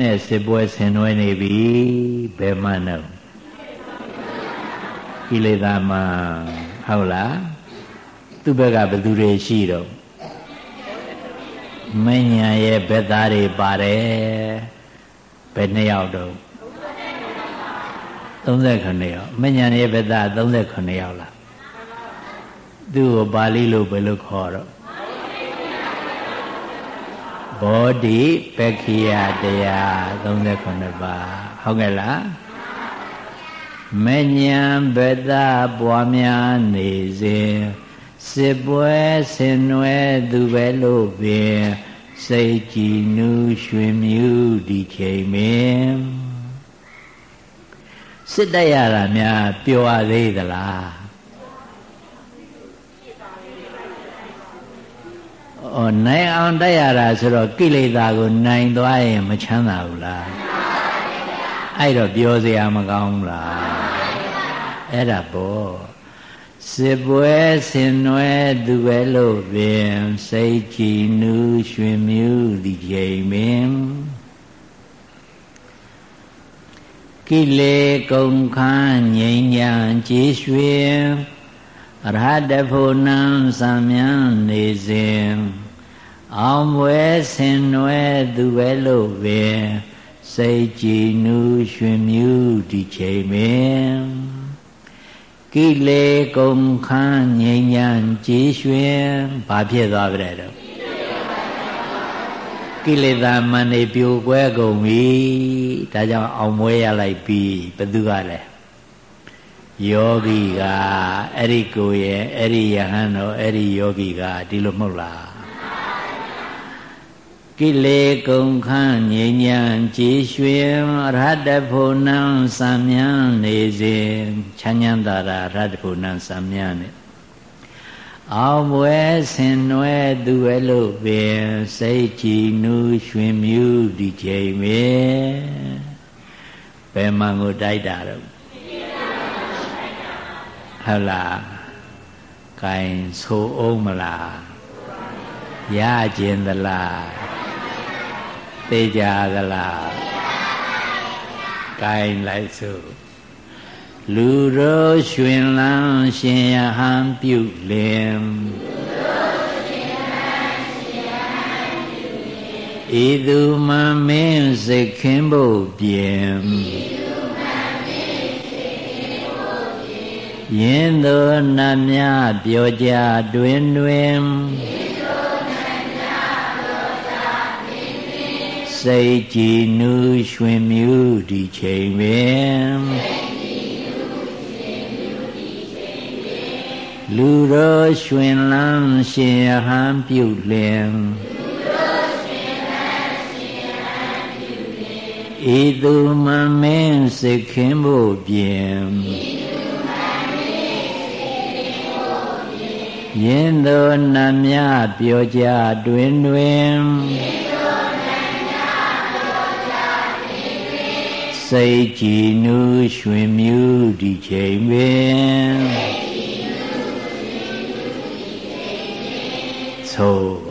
နဲ့စစ်ပွဲဆင်နွှဲနေပြီဘယ်မှတော့ကိလေသာမှဟုတ်လားသူ့ဘက်ကဘယ်သူတွေရှိတော့မဉ္ဇဏ်ရဲ့ဘက်သားတွေပါတယ်ဘယ်နှစ်ယောက်တော့39ယောက်မဉ္ဇဏ်ရဲ့ဘက်သား39ယောက်လားသူ့ကိုပါဠိလိုဘယ်လိုခေါ်တော့ ဘောဓိပက္ခိယတရား39ပါးဟုတ်ကဲ့လားမဉ္ဇဉ်ဘဒပွားများနေစဉ်စစ်ပွဲဆင်နွယ်သူပဲလို့ပင်စိတ်ကြည်နူးရွှင်မြူးဒီချိန်မင်းစစ်တရတာများပျော်သေးသလား နိုင်အောင်တိုက်ရတာဆိုတော့ကိလေသာကိုနိုင်သွားရင်မချမ်းသာဘူးလားအဲ့တော့ပြောစရာမကောင်းဘူးလားအဲ့ဒါပေါ့စစ်ပွဲဆင်နွယ်သူပဲလို့ပင်စိတ်ကြည်နူးရွှင်မြူးဒီချိန်ပင်ကိလေကုန်ခန်းငြိမ်းချမ်းကြည်ရွှင် ရဟတဖို့နံစံမြန်းနေစဉ်အောင်ဝဲဆင်နွယ်သူပဲလို့ပင်စိတ်ကြည်နူးရွှင်မြူးဒီချိန်ပင်ကိလေကုန်ခန်းငြိမ်းချမ်းကြည်ရွှင်ဘာဖြစ်သွားကြတဲ့တော့ကိလေသာမန်နေပြိုကွဲကုန်ပြီဒါကြောင့်အောင်မွေးရလိုက်ပြီဘသူကလဲ ယောဂီကအဲ့ဒီကိုရဲ့အဲ့ဒီယဟန်တော်အဲ့ဒီယောဂီကဒီလိုမဟုတ်လားကိလေကုန်ခန်းငြိမ်းချမ်းကြည်ရွှင်ရဟတဖို့နံစံမြန်းနေစဉ်ချမ်းချမ်းသာရာရဟတဖို့နံစံမြန်းနေအောင်ပွဲဆင်နွယ်သူရဲ့လို့ပင်စိတ်ကြည်နူးရွှင်မြူးဒီချိန်မေဘယ်မှန်ကိုတိုက်တာတော့ ဟုတ်လားကင်ဆိုအောင်မလားရခြင်းသလားသိကြသလားကိုင်းလိုက်စို့လူရောရွှင်လန်းရှင်ယဟန်ပြုလင်ဤသူမမင်းစိတ်ခင်ဖို့ပြင် ယင်းသောနတ်များပြောကြတွင်တွင်စိတ်ကြည်နူးရွှင်မြူးဒီချိန်ပင်လူတော်ရွှင်လန်းရှင်ဟန်ပြုလင်ဤသူမမင်းစိတ်ခင်ဖို့ပြင် ယင်းသောနတ်များပြောကြတွင်တွင်စိတ်ကြည်နူးရွှင်မြူးဒီချိန်ပင်သို့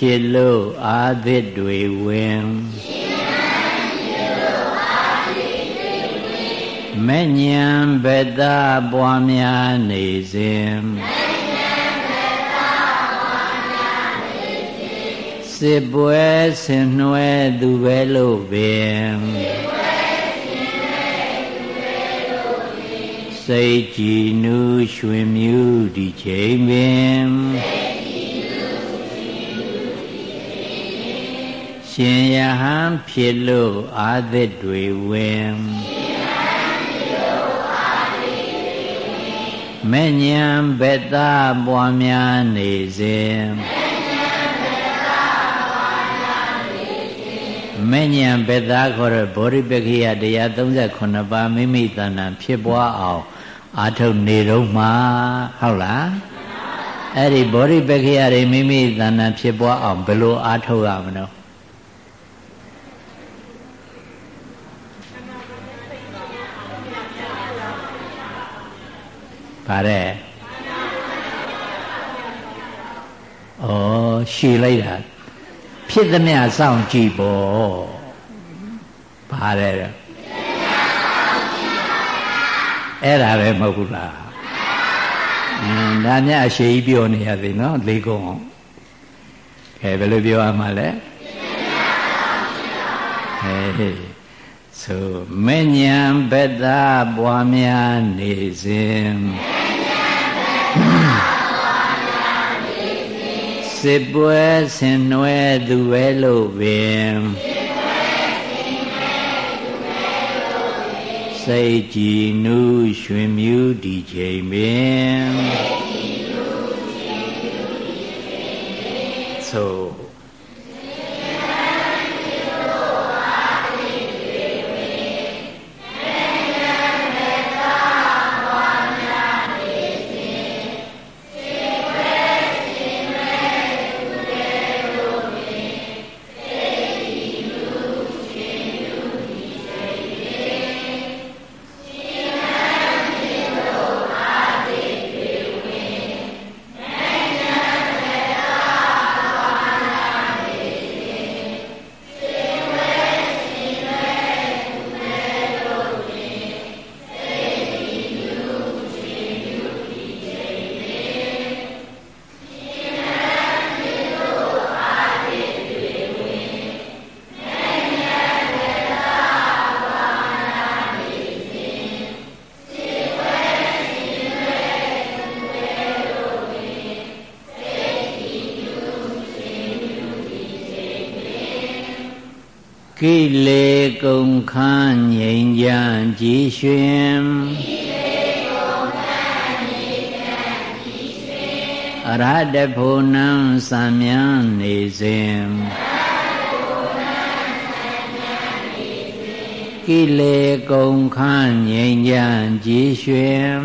ဖြစ်လို့အာသစ်တွေဝင်မညံဘဒပွားများနေစဉ်စစ်ပွဲဆင်နွယ်သူပဲလို့ပင်စိတ်ကြည်နူးရွှင်မြူးဒီချိန်ပင် ရှင်ယဟန်ဖြစ်လို့အာသစ်တွေဝင်မဲ့ညံဘက်သားပွားများနေစဉ်မဲ့ညံဘက်သားခေါ်တဲ့ဗောဓိပက္ခိယတရား38ပါးမိမိတဏ္ဍဖြစ်ပွားအောင်အာထုတ်နေတော့မှဟုတ်လားအဲ့ဒီဗောဓိပက္ခိယတွေမိမိတဏ္ဍဖြစ်ပွားအောင်ဘယ်လိုအာထုတ်ရမလို့ ဗါတဲ့ဩရှည်လိုက်တာဖြစ်သမျှစောင့်ကြည့်ပေါ့ဗါတဲ့အဲ့ဒါပဲမဟုတ်ဘူးလားအင်းဒါမြအရှိကြီးပြောနေရသေးနော်လေးကုန်းခဲဘယ်လိုပြောရမှာလဲဟေးဆိုမညံဘက်သားပွားများနေစဉ် စစ်ပွဲဆင်နွယ်သူပဲလို့ပင်စိတ်ကြည်နူးရွှင်မြူးဒီချိန်ပင်ဆို ကိလေကုန်ခန်းငြိမ်ကြကြည်ရွှင်အရဟတဖို့နံစံမြန်းနေစဉ်ကိလေကုန်ခန်းငြိမ်ကြကြည်ရွှင်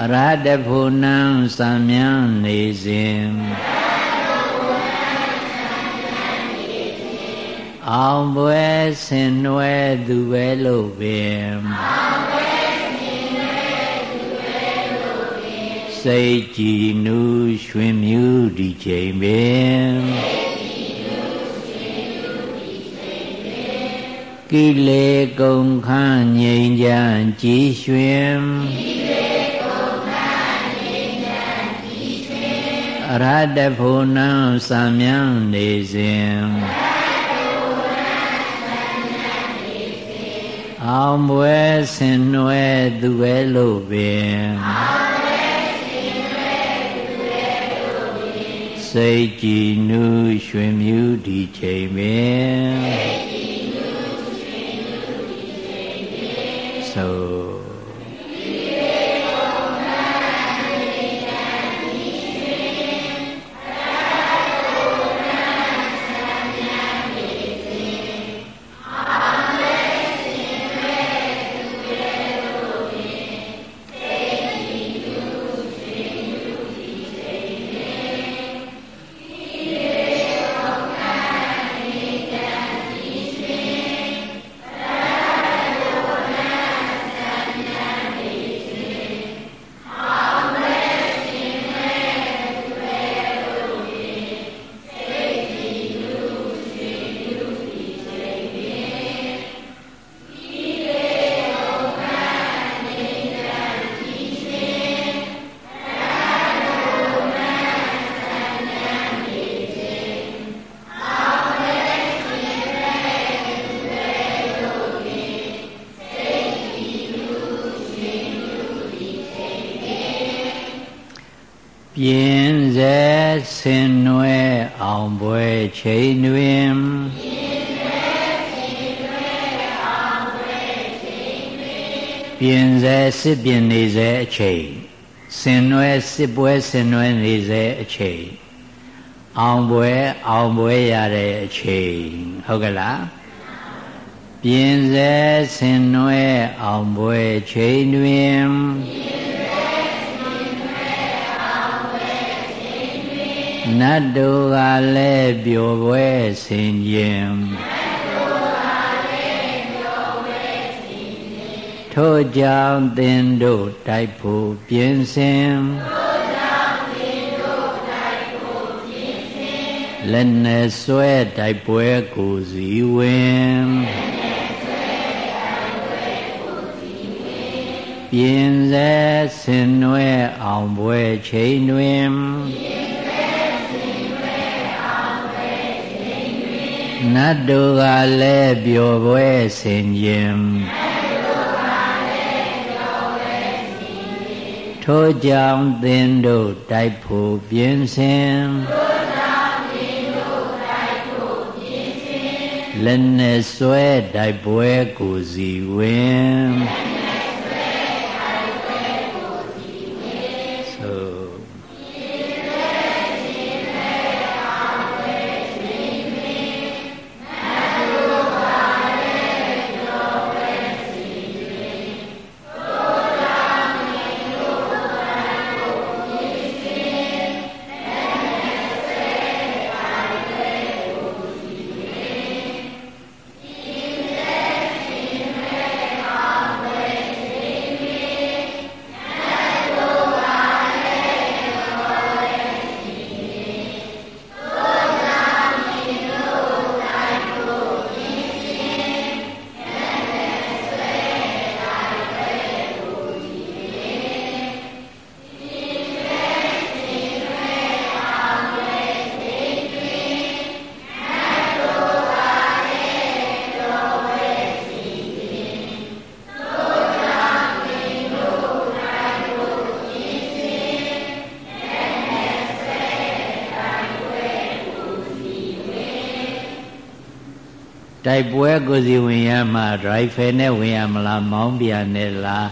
အရဟတဖို့နံစံမြန်းနေစဉ် အောင်ပွဲဆင်နွယ်သူပဲလို့ပင်အောင်ပွဲဆင်နွယ်သူပဲလို့ပင်စိတ်ကြည်နူးရွှင်မြူးဒီချိန်ပင်ကိလေကုန်ခန်းငြိမ်ကြကြည်ရွှင်အရဟတဖို့နံစံမြန်းနေစဉ် အောင်ပွဲဆင်နွယ်သူပဲလို့ပင်အောင်ပွဲဆင်နွယ်သူပဲလို့ပင်စိတ်ကြည်နူးရွှင်မြူးဒီချိန်ပင်စိတ် စေစစ်ပြင်းနေစေအချိန်ဆင်နွယ်စစ်ပွဲဆင်နွယ်နေစေအချိန်အောင်ပွဲအောင်ပွဲရတဲ့အချိန်ဟုတ်ကလားပြင်းစေဆင်နွယ်အောင်ပွဲချိန်တွင်နတ်တို့ကလည်းပျော်ပွဲဆင်ခြင်း ထို့ကြောင့်သင်တို့တိုက်ဖို့ပြင်ဆင်လက်နဲ့ဆွဲတိုက်ပွဲကိုစီဝင်ပြင်စေဆင်နွယ်အောင်ပွဲချိန်တွင်နတ်တို့ကလည်းပျော်ပွဲဆင်ခြင်း ထို့ကြောင့်သင်တို့တိုက်ဖို့ပြင်ဆင်လက်နဲ့ဆွဲတိုက်ပွဲကိုစီဝင် က်ပွဲကိုစီဝင်ရမှာ rifle နဲ့ဝင်ရမလားမောင်းပြန်နဲ့လား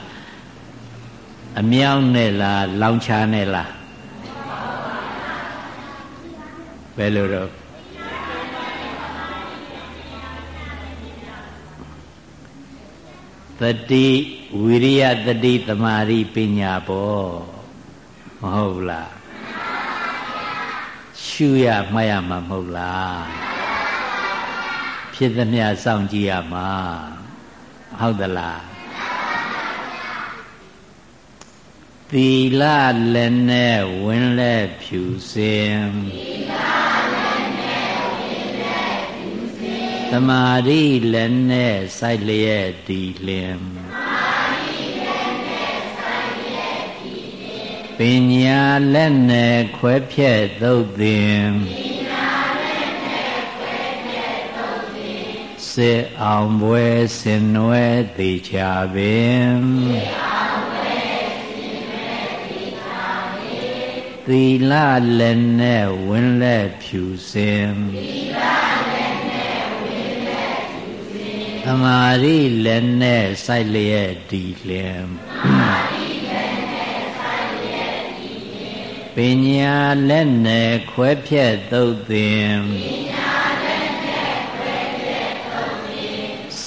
အမြောက်နဲ့လားလောင်ချာနဲ့လားဘယ်လိုတော့တတိဝိရိယတတိတမာရိပညာပေါ့မဟုတ်လားရှုရမှတ်ရမှာမဟုတ်လား ဖြစ်သမျှစောင့်ကြည့်ရမှာဟုတ်သလားသီလလည်းနဲ့ဝင်လဲဖြူစင်သမာဓိလည်းနဲ့စိုက်လျက်ဒီလင်ပညာလည်းနဲ့ခွဲဖြက်သုတ်သင် စစ်အောင်ပွဲဆင်နွယ်သေးချပင်သီလလည်းနဲ့ဝင်လက်ဖြူစင်သမာဓိလည်းနဲ့စိုက်လျက်ဒီလင်ပညာလည်းနဲ့ခွဲဖြက်သုတ်သင်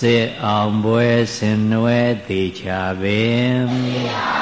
စစ်အောင်ပွဲဆင်နွယ်သေးချပင်ကဲ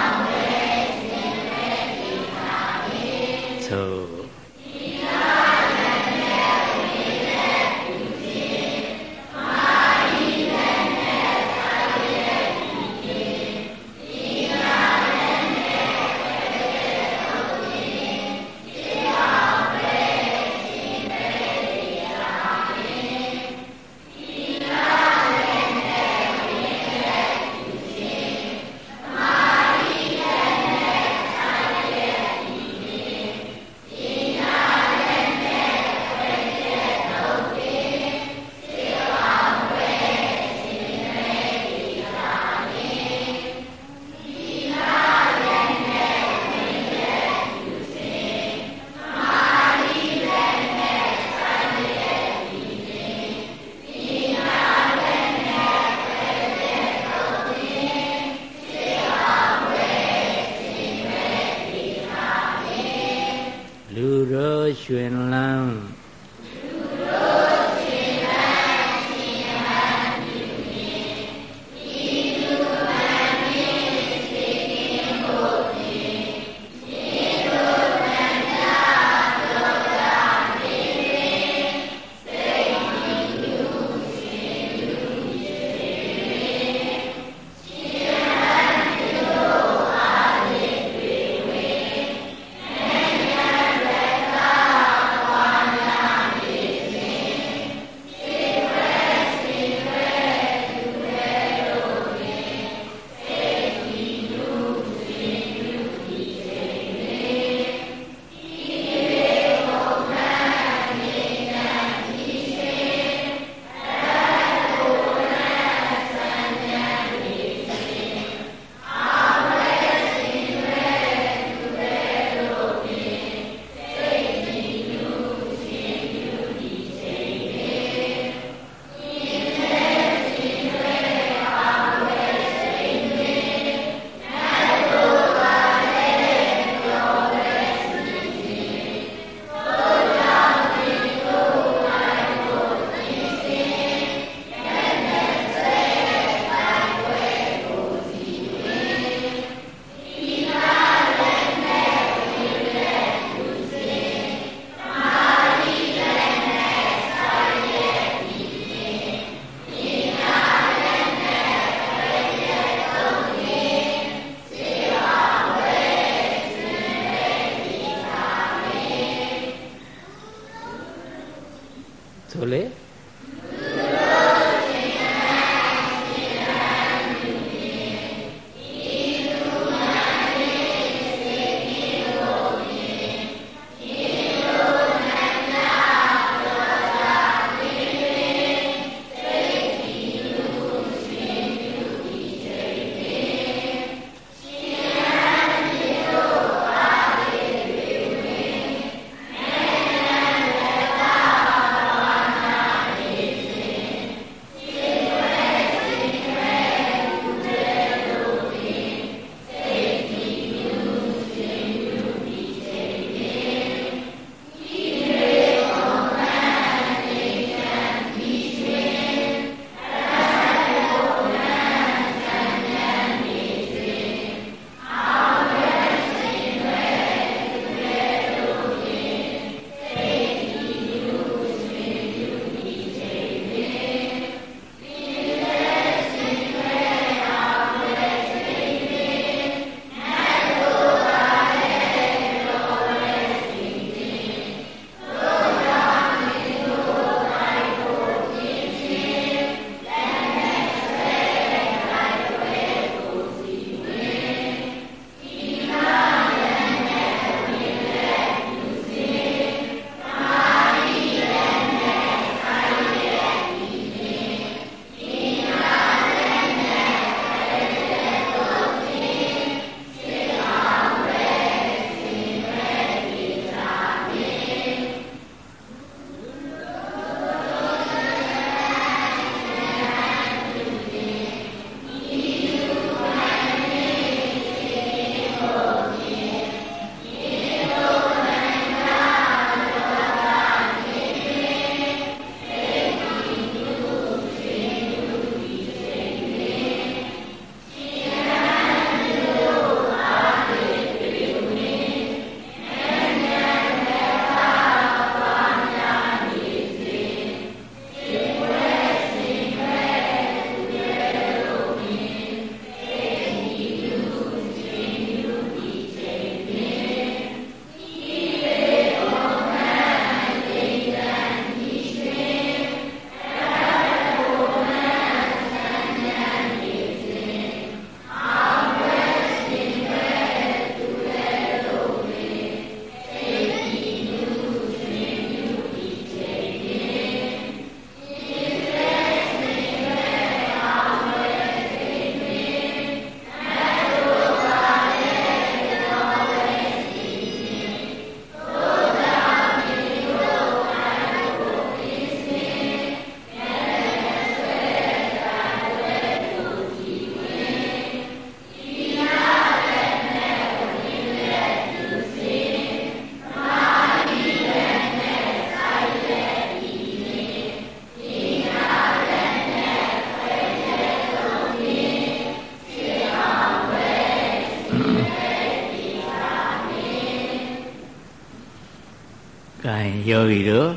ယောဂီတို့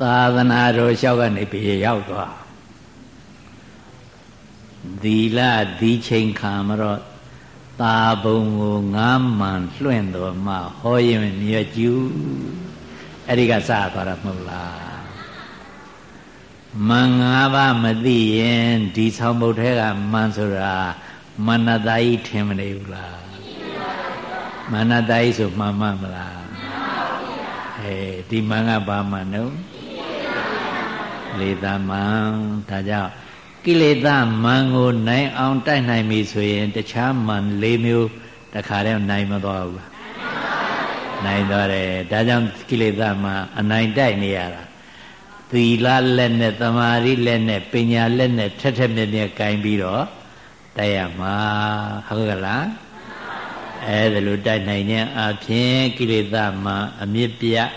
သာသနာတော်လျှောက်ကနေပြေရောက်သွားသီလသီချိန်ခံမတော့တာဘုံကိုငားမှန်လွှင့်တော်မှဟောရင်မြတ်ကျူးအဲ့ဒီကစသွားတာမဟုတ်လားမန်၅ပါးမသိရင်ဒီဆောင်ဘုတ်ထဲကမန်ဆိုတာမနတယီထင်မနေဘူးလားမနတယီဆိုမှန်မှမလား အဲဒီမန်ကဘာမှန်တော့လေသမန်ဒါကြောင့်ကိလေသာမန်ကိုနိုင်အောင်တိုက်နိုင်ပြီဆိုရင်တခြားမန်၄မျိုးတခါတည်းနိုင်မသွားဘူးလားနိုင်သွားတယ်ဒါကြောင့်ကိလေသာမန်အနိုင်တိုက်နေရတာသီလလက်နဲ့သမာဓိလက်နဲ့ပညာလက်နဲ့ထက်ထက်မြက်မြက်ကင်ပြီးတော့တိုက်ရမှာဟုတ်ကလား အဲဒါလိုတိုက်နိုင်ခြင်းအပြင်ကိလေသာမန်အမြင့်ပြတ်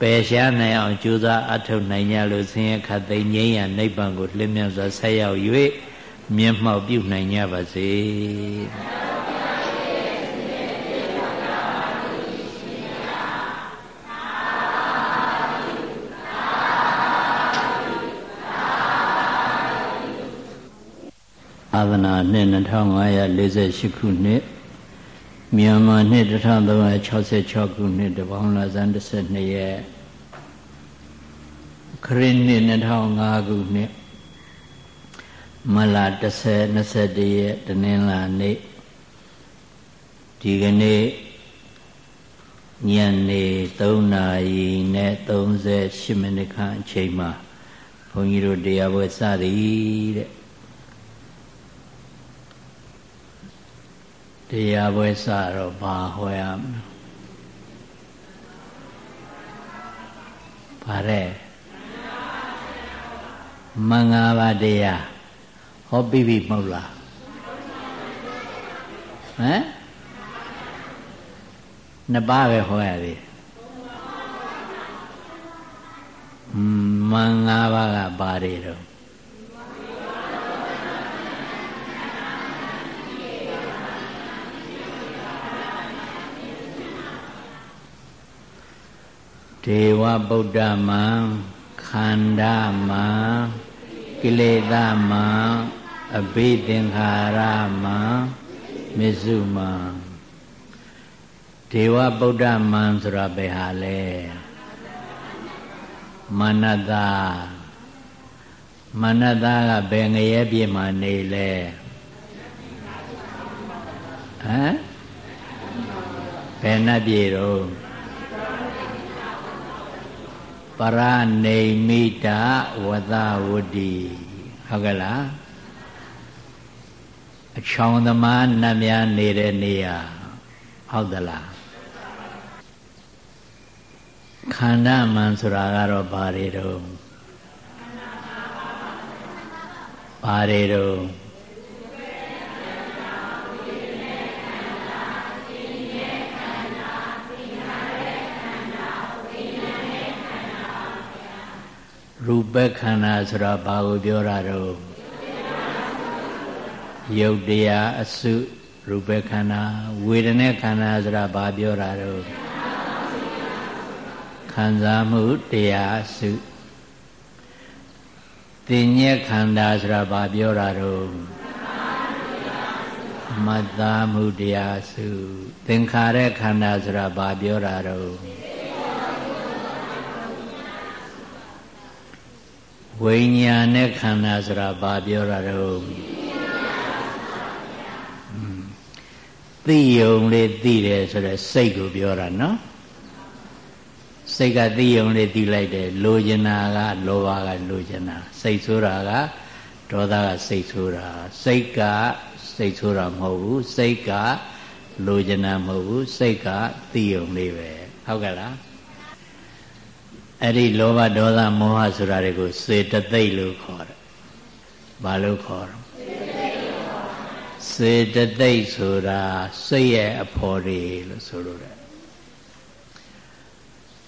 ပယ်ရှားနိုင်အောင်ကြိုးစားအထောက်နိုင်ကြလို့ဆင်းရဲခတ်သိမ်းငြိမ်းရနိဗ္ဗာန်ကိုလင်းမြန်စွာဆက်ရောက်၍မျက်မှောက်ပြုနိုင်ကြပါစေအာသနာနှစ်2548ခုနှစ် မြန်မာနှစ်1366ခုနှစ်တပေါင်းလာဇန်12ရက်ခရစ်နှစ်2005ခုနှစ်မလာ30 21ရက်တနင်္လာနေ့ဒီကနေ့ညနေ3နာရီနဲ့38မိနစ်ခန့်အချိန်မှာဘုန်းကြီးတို့တရားပွဲစသည်တဲ့ တရားပွဲစတော့ဘာဟောရမလဲဘာတဲ့မင်္ဂပါတရားဟောပြီးပြီမဟုတ်လားဟမ်နှစ်ပါးပဲဟောရသေးမင်္ဂပါကဘာတွေတော့ ဒေဝဗုဒ္ဓမံခန္ဓာမံကိလေသာမံအဘိသင်္ခါရမံမစ္စုမံဒေဝဗုဒ္ဓမံဆိုတာဘယ်ဟာလဲမနတမနတကဘယ်ငရဲပြည့်မှာနေလဲဟမ်ဘယ်နှပြည့်တော့ ပရနေမိတာဝသဝတိဟုတ်ကဲ့လားအချောင်သမားနတ်များနေတဲ့နေရာဟုတ်သလားခန္ဓာမှန်ဆိုတာကတော့ဘာတွေတော့ဘာတွေတော့ ရူပခန္ဓာဆိုတာဘာကိုပြောတာတော့ယုတ်တရားအစုရူပခန္ဓာဝေဒနာခန္ဓာဆိုတာဘာပြောတာတော့ခံစားမှုတရားအစုတင်ညက်ခန္ဓာဆိုတာဘာပြောတာတော့မတ္တမှုတရားစုသင်္ခါရခန္ဓာဆိုတာဘာပြောတာတော့ ဝိညာဉ်နဲ့ခန္ဓာဆိုတာဘာပြောတာတော့သိယုံလေးသိတယ်ဆိုတော့စိတ်ကိုပြောတာနော်စိတ်ကသိယုံလေးသိလိုက်တယ်လိုချင်တာကလောဘကလိုချင်တာစိတ်ဆိုးတာကဒေါသကစိတ်ဆိုးတာစိတ်ကစိတ်ဆိုးတာမဟုတ်ဘူးစိတ်ကလိုချင်တာမဟုတ်ဘူးစိတ်ကသိယုံလေးပဲဟုတ်ကဲ့လား အဲ့ဒီလောဘဒေါသမောဟဆိုတာတွေကိုစေတသိက်လို့ခေါ်တယ်။ဘာလို့ခေါ်တော့စေတသိက်ဆိုတာစိတ်ရဲ့အဖော်တွေလို့ဆိုလိုတယ်။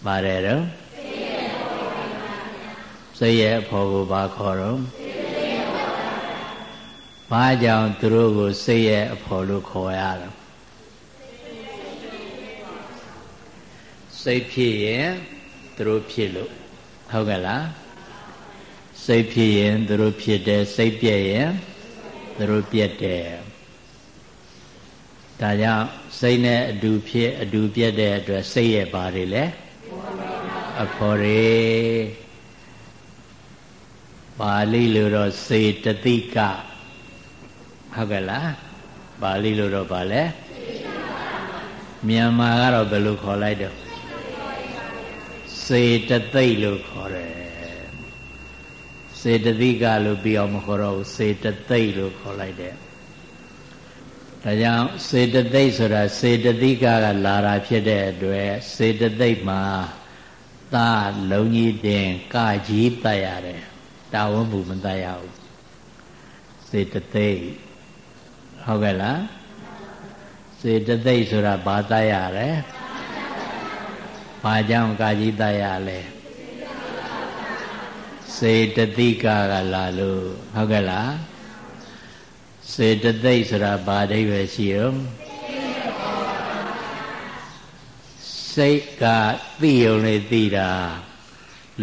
ပါတယ်တော့စိတ်ရဲ့အဖော်ကိုဘာခေါ်တော့ဘာကြောင့်သူတို့ကိုစိတ်ရဲ့အဖော်လို့ခေါ်ရတာစိတ်ဖြစ်ရင် သူတို့ဖြစ်လို့ဟုတ်ကဲ့လားစိတ်ဖြစ်ရင်သူတို့ဖြစ်တယ်စိတ်ပြည့်ရင်သူတို့ပြည့်တယ်ဒါကြောင့်စိတ်နဲ့အတူဖြစ်အတူပြည့်တဲ့အတွက်စိတ်ရဲ့ဘာတွေလဲအဖော်တွေပါဠိလိုတော့စေတသိကဟုတ်ကဲ့လားပါဠိလိုတော့ဗာလဲမြန်မာကတော့ဘယ်လိုခေါ်လိုက်တော့ စေတသိက်လို့ခေါ်တယ်စေတသိကလို့ပြီးအောင်မခေါ်တော့ဘူးစေတသိက်လို့ခေါ်လိုက်တယ်ဒါကြောင့်စေတသိက်ဆိုတာစေတသိကကလာတာဖြစ်တဲ့အတွက်စေတသိက်မှာသာလုံးကြီးတင်ကကြီးတတ်ရတယ်တာဝန်မှုမတတ်ရဘူးစေတသိက်ဟုတ်ကဲ့လားစေတသိက်ဆိုတာဘာတတ်ရလဲ ဘာကြောင့်ကာကြီးတတ်ရလဲစေတသိကကလာလို့ဟုတ်ကဲ့လားစေတသိက်ဆိုတာဘာအဓိပ္ပာယ်ရှိရောစိတ်ကသိုံလေးသိတာ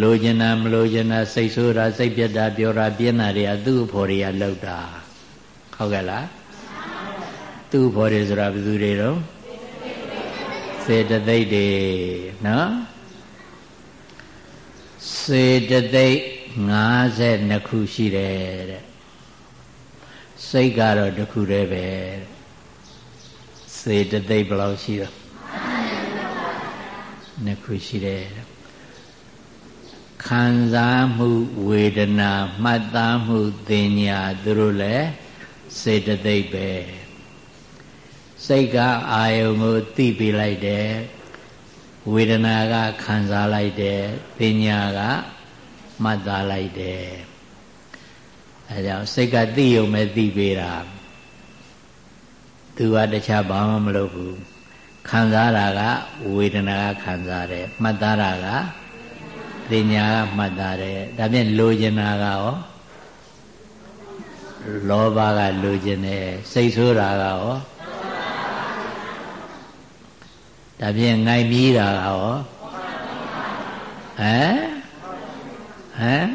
လိုချင်တာမလိုချင်တာစိတ်ဆိုးတာစိတ်ပြတ်တာပြောတာပြင်းတာတွေကသူ့အဖို့တွေကလောက်တာဟုတ်ကဲ့လားသူ့အဖို့တွေဆိုတာဘယ်သူတွေတော့ စေတသိက်တွေနော်စေတသိက်52ခုရှိတယ်တဲ့စိတ်ကတော့တစ်ခုတည်းပဲစေတသိက်ဘယ်လောက်ရှိတော့နှစ်ခုရှိတယ်ခံစားမှုဝေဒနာမှတ်သားမှုသင်ညာသူတို့လည်းစေတသိက်ပဲ စိတ်ကအာယုံကိုသိပြလိုက်တယ်ဝေဒနာကခံစားလိုက်တယ်သင်ညာကမှတ်သားလိုက်တယ်အဲကြောင့်စိတ်ကသိုံပဲသိပေးတာသူကတခြားဘာမှမလုပ်ဘူးခံစားတာကဝေဒနာကခံစားတယ်မှတ်သားတာကသင်ညာကမှတ်သားတယ်ဒါဖြင့်လိုချင်တာကရောလောဘကလိုချင်တယ်စိတ်ဆိုးတာကရော ဒါဖြင့်ငိုင်ပြီးတာကရောဟမ်ဟမ်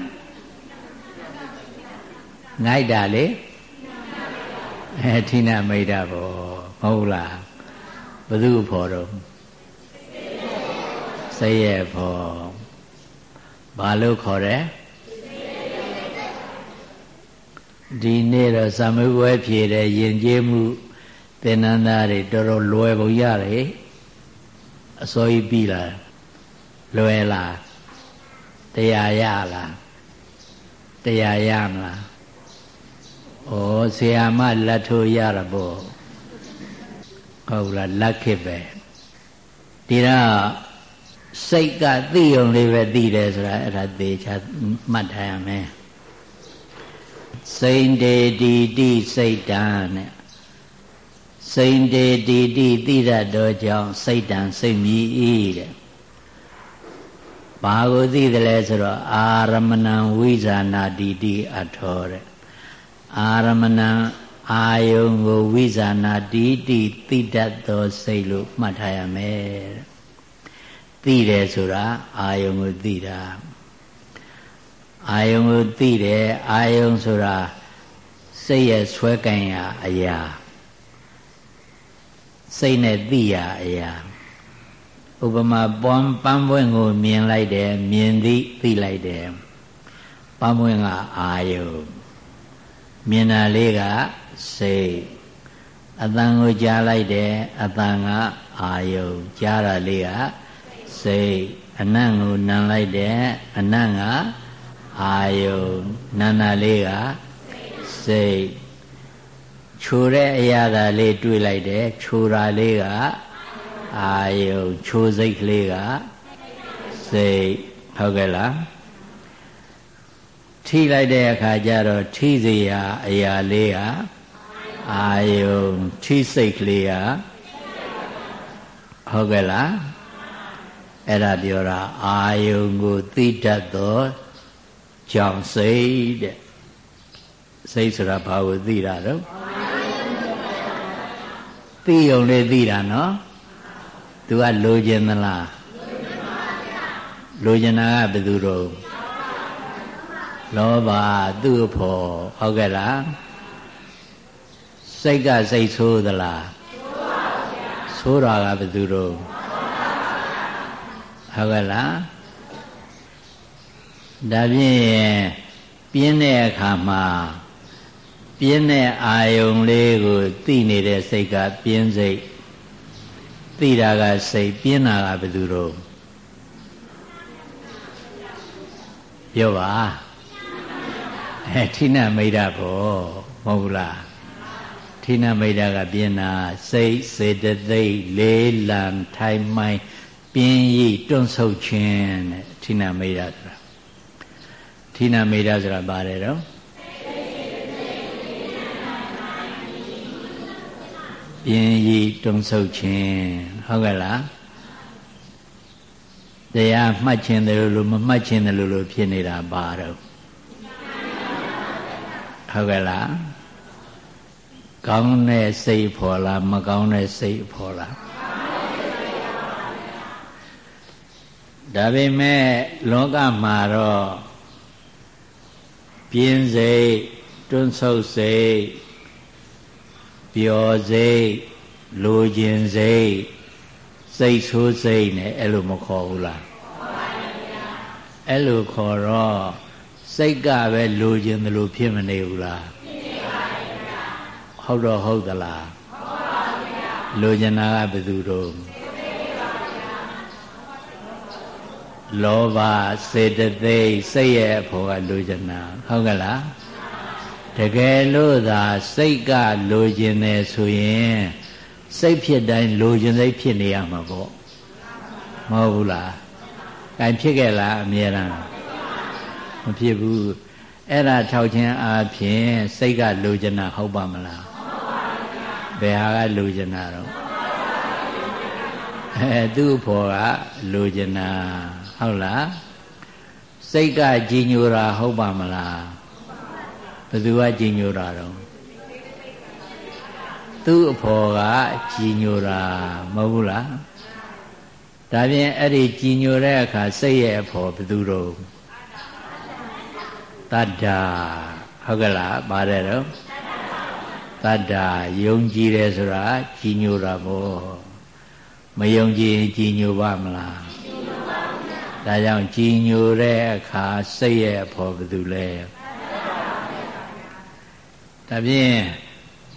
ငိုက်တာလေအဲဌိနမိတ်တာပေါ့မဟုတ်လားဘု து ဖို့တော့စိတ်ရဲ့ဖို့ဘာလို့ခေါ်တယ်ဒီနေ့တော့ဇမဝဲဖြေတယ်ယဉ်ကျေးမှုသင်္นานသားတွေတော်တော်လွယ်ပုံရတယ် အစိုးရပြီလားလွယ်လားတရားရလားတရားရမလားဩဆရာမလက်ထိုးရတာပေါ့ဟုတ်လားလက်ခစ်ပဲဒီတော့စိတ်ကသိုံလေးပဲသိတယ်ဆိုတာအဲ့ဒါသေချာမှတ်ထားရမယ်စိန်တေတီတိစိတ်တံနဲ့ စိန်တေတီတိသိတတ်သောကြောင့်စိတ်တံစိတ်မြည်ဤတဲ့ဘာကိုသိတယ်လဲဆိုတော့အာရမဏံဝိဇာနာတိတိအထောတဲ့အာရမဏံအာယုံကိုဝိဇာနာတိတိသိတတ်သောစိတ်လို့မှတ်ထားရမယ်သိတယ်ဆိုတာအာယုံကိုသိတာအာယုံကိုသိတယ်အာယုံဆိုတာစိတ်ရဲ့ဆွဲကံရာအရာ စိတ်နဲ့သိရာအရာဥပမာပွမ်းပန်းပွင့်ကိုမြင်လိုက်တယ်မြင်သိသိလိုက်တယ်ပန်းပွင့်ကအာယုမြင်တာလေးကစိတ်အတန်ကိုကြားလိုက်တယ်အတန်ကအာယုကြားတာလေးကစိတ်အနံ့ကိုနံလိုက်တယ်အနံ့ကအာယုနန္နာလေးကစိတ် ချိုတဲ့အရာသာလေးတွေ့လိုက်တယ်ချိုတာလေးကအာယုချိုစိတ်ကလေးကစိတ်ဟုတ်ကဲ့လားထိလိုက်တဲ့အခါကျတော့ထိစရာအရာလေးကအာယုထိစိတ်ကလေးကဟုတ်ကဲ့လားအဲ့ဒါပြောတာအာယုကိုသိတတ်သောကြောင့်စိတ်တဲ့စိတ်ဆိုတာဘာကိုသိတာတော့ သိုံလေးသိတာနော်သူကလိုချင်သလားလိုချင်တာကဘယ်သူတော့လောဘသူ့ဖို့ဟုတ်ကဲ့လားစိတ်ကစိတ်ဆိုးသလားဆိုးတာကဘယ်သူတော့ဟုတ်ကဲ့လားဒါဖြင့်ပြင်းတဲ့အခါမှာ ပြင်းတဲ့အာယုံလေးကိုသိနေတဲ့စိတ်ကပြင်းစိတ်သိတာကစိတ်ပြင်းတာကဘယ်သူတော့ပြောပါအဲထိနမိတ်တာပေါ့မဟုတ်ဘူးလားထိနမိတ်တာကပြင်းတာစိတ်စေတသိက်လေးလံထိုင်မိုင်းပြင်းရည်တွန့်ဆုတ်ခြင်းတဲ့ထိနမိတ်တာဆိုတာထိနမိတ်တာဆိုတာပါတယ်တော့ ပြင်းရည်တွန့်ဆုတ်ခြင်းဟုတ်ကဲ့လားတရားမှတ်ခြင်းတယ်လို့မမှတ်ခြင်းတယ်လို့ဖြစ်နေတာပါတော့ဟုတ်ကဲ့လားကောင်းတဲ့စိတ်ဖော်လားမကောင်းတဲ့စိတ်ဖော်လားဒါပေမဲ့လောကမှာတော့ပြင်းစိတ်တွန်းဆုပ်စိတ် ပျော်စိတ်လိုခြင်းစိတ်စိတ်ဆိုးစိတ်နဲ့အဲ့လိုမခေါ်ဘူးလားခေါ်ပါဗျာအဲ့လိုခေါ်တော့စိတ်ကပဲလိုခြင်းသလိုဖြစ်မနေဘူးလားဖြစ်ပါဗျာဟုတ်တော့ဟုတ်သလားဟုတ်ပါဗျာလိုချင်တာကဘယ်သူတော့လောဘစေတသိက်စိတ်ရဲ့အဖို့ကလိုချင်တာဟုတ်ကဲ့လား တကယ်လို့သာ စိတ်ကလိုချင်တယ်ဆိုရင်စိတ်ဖြစ်တိုင်းလိုချင်စိတ်ဖြစ်နေရမှာပေါ့မဟုတ်ဘူးလား။အဲဖြစ်ခဲ့လားအမြဲတမ်းမဖြစ်ဘူးအဲ့ဒါထောက်ခြင်းအားဖြင့်စိတ်ကလိုချင်တာဟုတ်ပါမလားဟုတ်ပါဘူးဘယ်ဟာကလိုချင်တာတော့အဲသူ့ဖော်ကလိုချင်တာဟုတ်လားစိတ်ကကြည်ညိုတာဟုတ်ပါမလား ဘယ်သူကကြည်ညိုတာတော့သူ့အဖော်ကကြည်ညိုတာမဟုတ်ဘူးလားဒါဖြင့်အဲ့ဒီကြည်ညိုတဲ့အခါစိတ်ရဲ့အဖော်ဘယ်သူတော့တတ္တာဟုတ်ကဲ့လားပါတယ်တော့တတ္တာယုံကြည်တယ်ဆိုတာကြည်ညိုတာပေါ့မယုံကြည်ရင်ကြည်ညိုပါမလားဒါကြောင့်ကြည်ညိုတဲ့အခါစိတ်ရဲ့အဖို့ဘယ်သူလဲ ဒါဖြင့်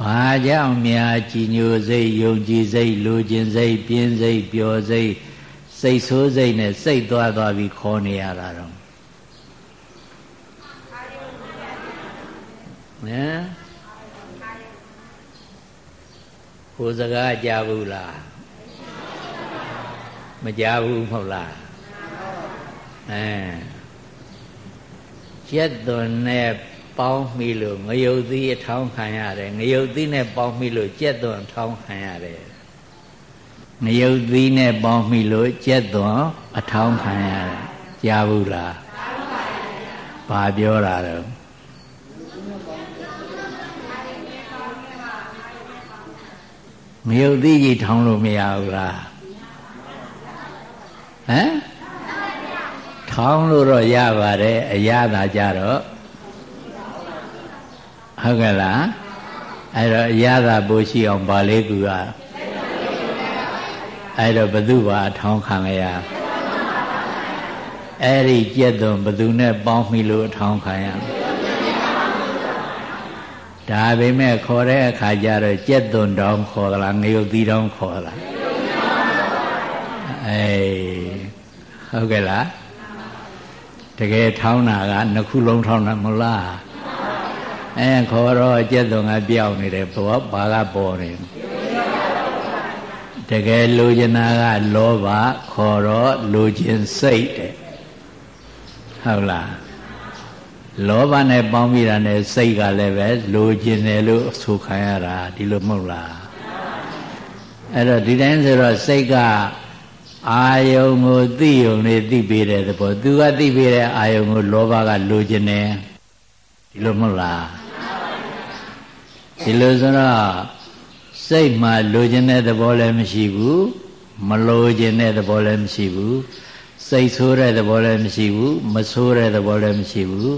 ဘာကြောင့်များကြည်ညိုစိတ်ယုံကြည်စိတ်လူကျင်စိတ်ပြင်းစိတ်ပျော်စိတ်စိတ်ဆိုးစိတ်နဲ့စိတ်သွားသွားပြီးခေါ်နေရတာတော့နော်ဟိုစကားကြားဘူးလားမကြားဘူးမဟုတ်လားအဲရက်သွန်နဲ့ ပေါင်းမိလို့ငရုတ်သီးအထောင်းခံရတယ်ငရုတ်သီးနဲ့ပေါင်းမိလို့ကြက်သွန်ထောင်းခံရတယ်ငရုတ်သီးနဲ့ပေါင်းမိလို့ကြက်သွန်အထောင်းခံရတယ်ကြားဘူးလားကြားပါပါဘုရားဘာပြောတာတော့ငရုတ်သီးကြီးထောင်းလို့မရဘူးလားဟမ်ထောင်းလို့တော့ရပါတယ်အရသာကြတော့ ဟုတ်ကဲ့လားအဲ့တော့အရသာပို့ရှိအောင်ဗာလေးကူကအဲ့တော့ဘသူပါထောင်းခံရအဲ့ဒီကြက်သွန်ဘသူနဲ့ပေါင်းမိလို့အထောင်းခံရဒါပေမဲ့ခေါ်တဲ့အခါကျတော့ကြက်သွန်တောင်းခေါ်သလားငရုတ်သီးတောင်းခေါ်လားအေးဟုတ်ကဲ့လားတကယ်ထောင်းတာကနှစ်ခုလုံးထောင်းတာမဟုတ်လား အဲခေါ်တော့ကြက်သွန်ကပြောင်းနေတယ်ဘောဘာကပေါ်နေတကယ်လူကျင်တာကလောဘခေါ်တော့လူကျင်စိတ်တဲ့ဟုတ်လားလောဘနဲ့ပေါင်းမိတာနဲ့စိတ်ကလည်းပဲလိုချင်တယ်လို့ဆိုခံရတာဒီလိုမဟုတ်လားအဲ့တော့ဒီတိုင်းဆိုတော့စိတ်ကအာယုံကိုသိယုံနဲ့သိပေးတဲ့သဘောသူကသိပေးတဲ့အာယုံကိုလောဘကလိုချင်တယ်ဒီလိုမဟုတ်လား ဒီလိုဆိုတော့စိတ်မှာလိုချင်တဲ့သဘောလည်းမရှိဘူးမလိုချင်တဲ့သဘောလည်းမရှိဘူးစိတ်ဆိုးတဲ့သဘောလည်းမရှိဘူးမဆိုးတဲ့သဘောလည်းမရှိဘူး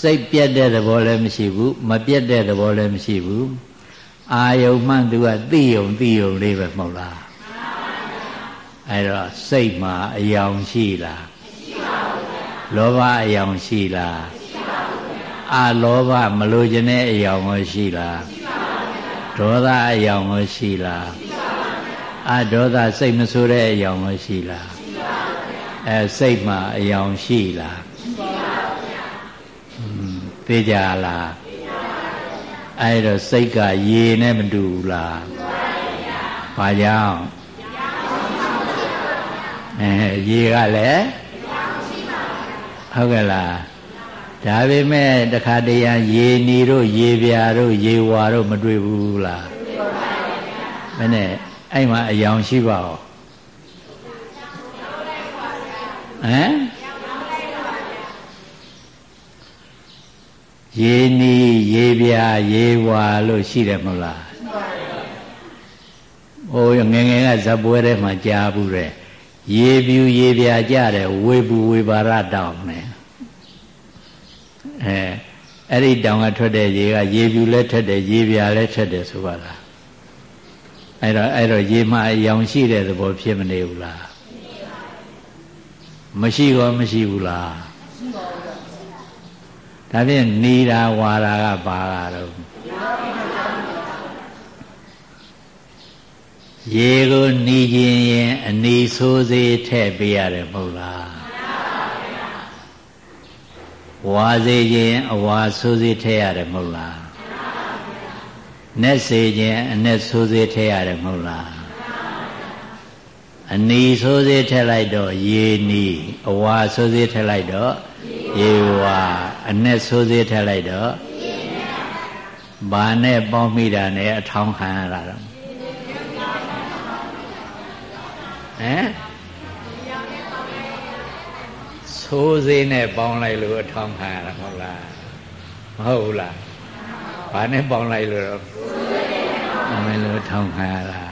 စိတ်ပြက်တဲ့သဘောလည်းမရှိဘူးမပြက်တဲ့သဘောလည်းမရှိဘူးအာယုံမှသူကသိယုံသိယုံလေးပဲမဟုတ်လားအဲ့တော့စိတ်မှာအယောင်ရှိလားမရှိပါဘူးဗျာလောဘအယောင်ရှိလားမရှိပါဘူးဗျာ အာလောဘမလိုချင်တဲ့အယောင်ရောရှိလားမရှိပါဘူးဗျာဒေါသအယောင်ရောရှိလားမရှိပါဘူးဗျာအာဒေါသစိတ်မဆိုးတဲ့အယောင်ရောရှိလားမရှိပါဘူးဗျာအဲစိတ်မှာအယောင်ရှိလားမရှိပါဘူးဗျာอืมသိကြလားသိကြပါဘူးဗျာအဲ့တော့စိတ်ကရေနဲ့မတူဘူးလားမှန်ပါဗျာဘာကြောင့်အဲရေကလည်းဟုတ်ကဲ့လား ဒါပေမဲ့တခါတရံရေနီတို့ရေပြာတို့ရေဝါတို့မတွေ့ဘူးလားတွေ့ပါပါဗျာမနဲ့အဲ့မှာအယောင်ရှိပါဦးဟမ်ရေနီရေပြာရေဝါလို့ရှိတယ်မဟုတ်လားဟိုငငယ်ကဇပွဲထဲမှာကြားဘူးတဲ့ရေပြူရေပြာကြတယ်ဝေပူဝေပါရတောင်းနဲ့ အဲအဲ့ဒီတောင်ကထွက်တဲ့ရေကရေပြူလည်းထွက်တယ်ရေပြာလည်းထွက်တယ်ဆိုပါလားအဲ့တော့အဲ့တော့ရေမှာအယောင်ရှိတဲ့သဘောဖြစ်မနေဘူးလားမရှိကောမရှိဘူးလားမရှိပါဘူးဒါဖြင့်နေတာဝါရာကပါတာတော့ရေကိုနှီးခြင်းရင်အနီဆိုးစေထည့်ပေးရတယ်မဟုတ်လား ဝါစေခြင်းအဝါဆိုးစေထည့်ရတယ်မဟုတ်လားနက်စေခြင်းအနက်ဆိုးစေထည့်ရတယ်မဟုတ်လားအနီဆိုးစေထည့်လိုက်တော့ရေနီအဝါဆိုးစေထည့်လိုက်တော့ရေဝါအနက်ဆိုးစေထည့်လိုက်တော့ဘာနဲ့ပေါင်းမိတာနဲ့အထောင်းခံရတာတော့ဟမ် ဆိုးစေးနဲ့ပေါင်းလိုက်လို့အထောင်းခံရတာမဟုတ်လားမဟုတ်ဘူးလားဘာနဲ့ပေါင်းလိုက်လို့တော့မလို့ထောင်းခံရတာ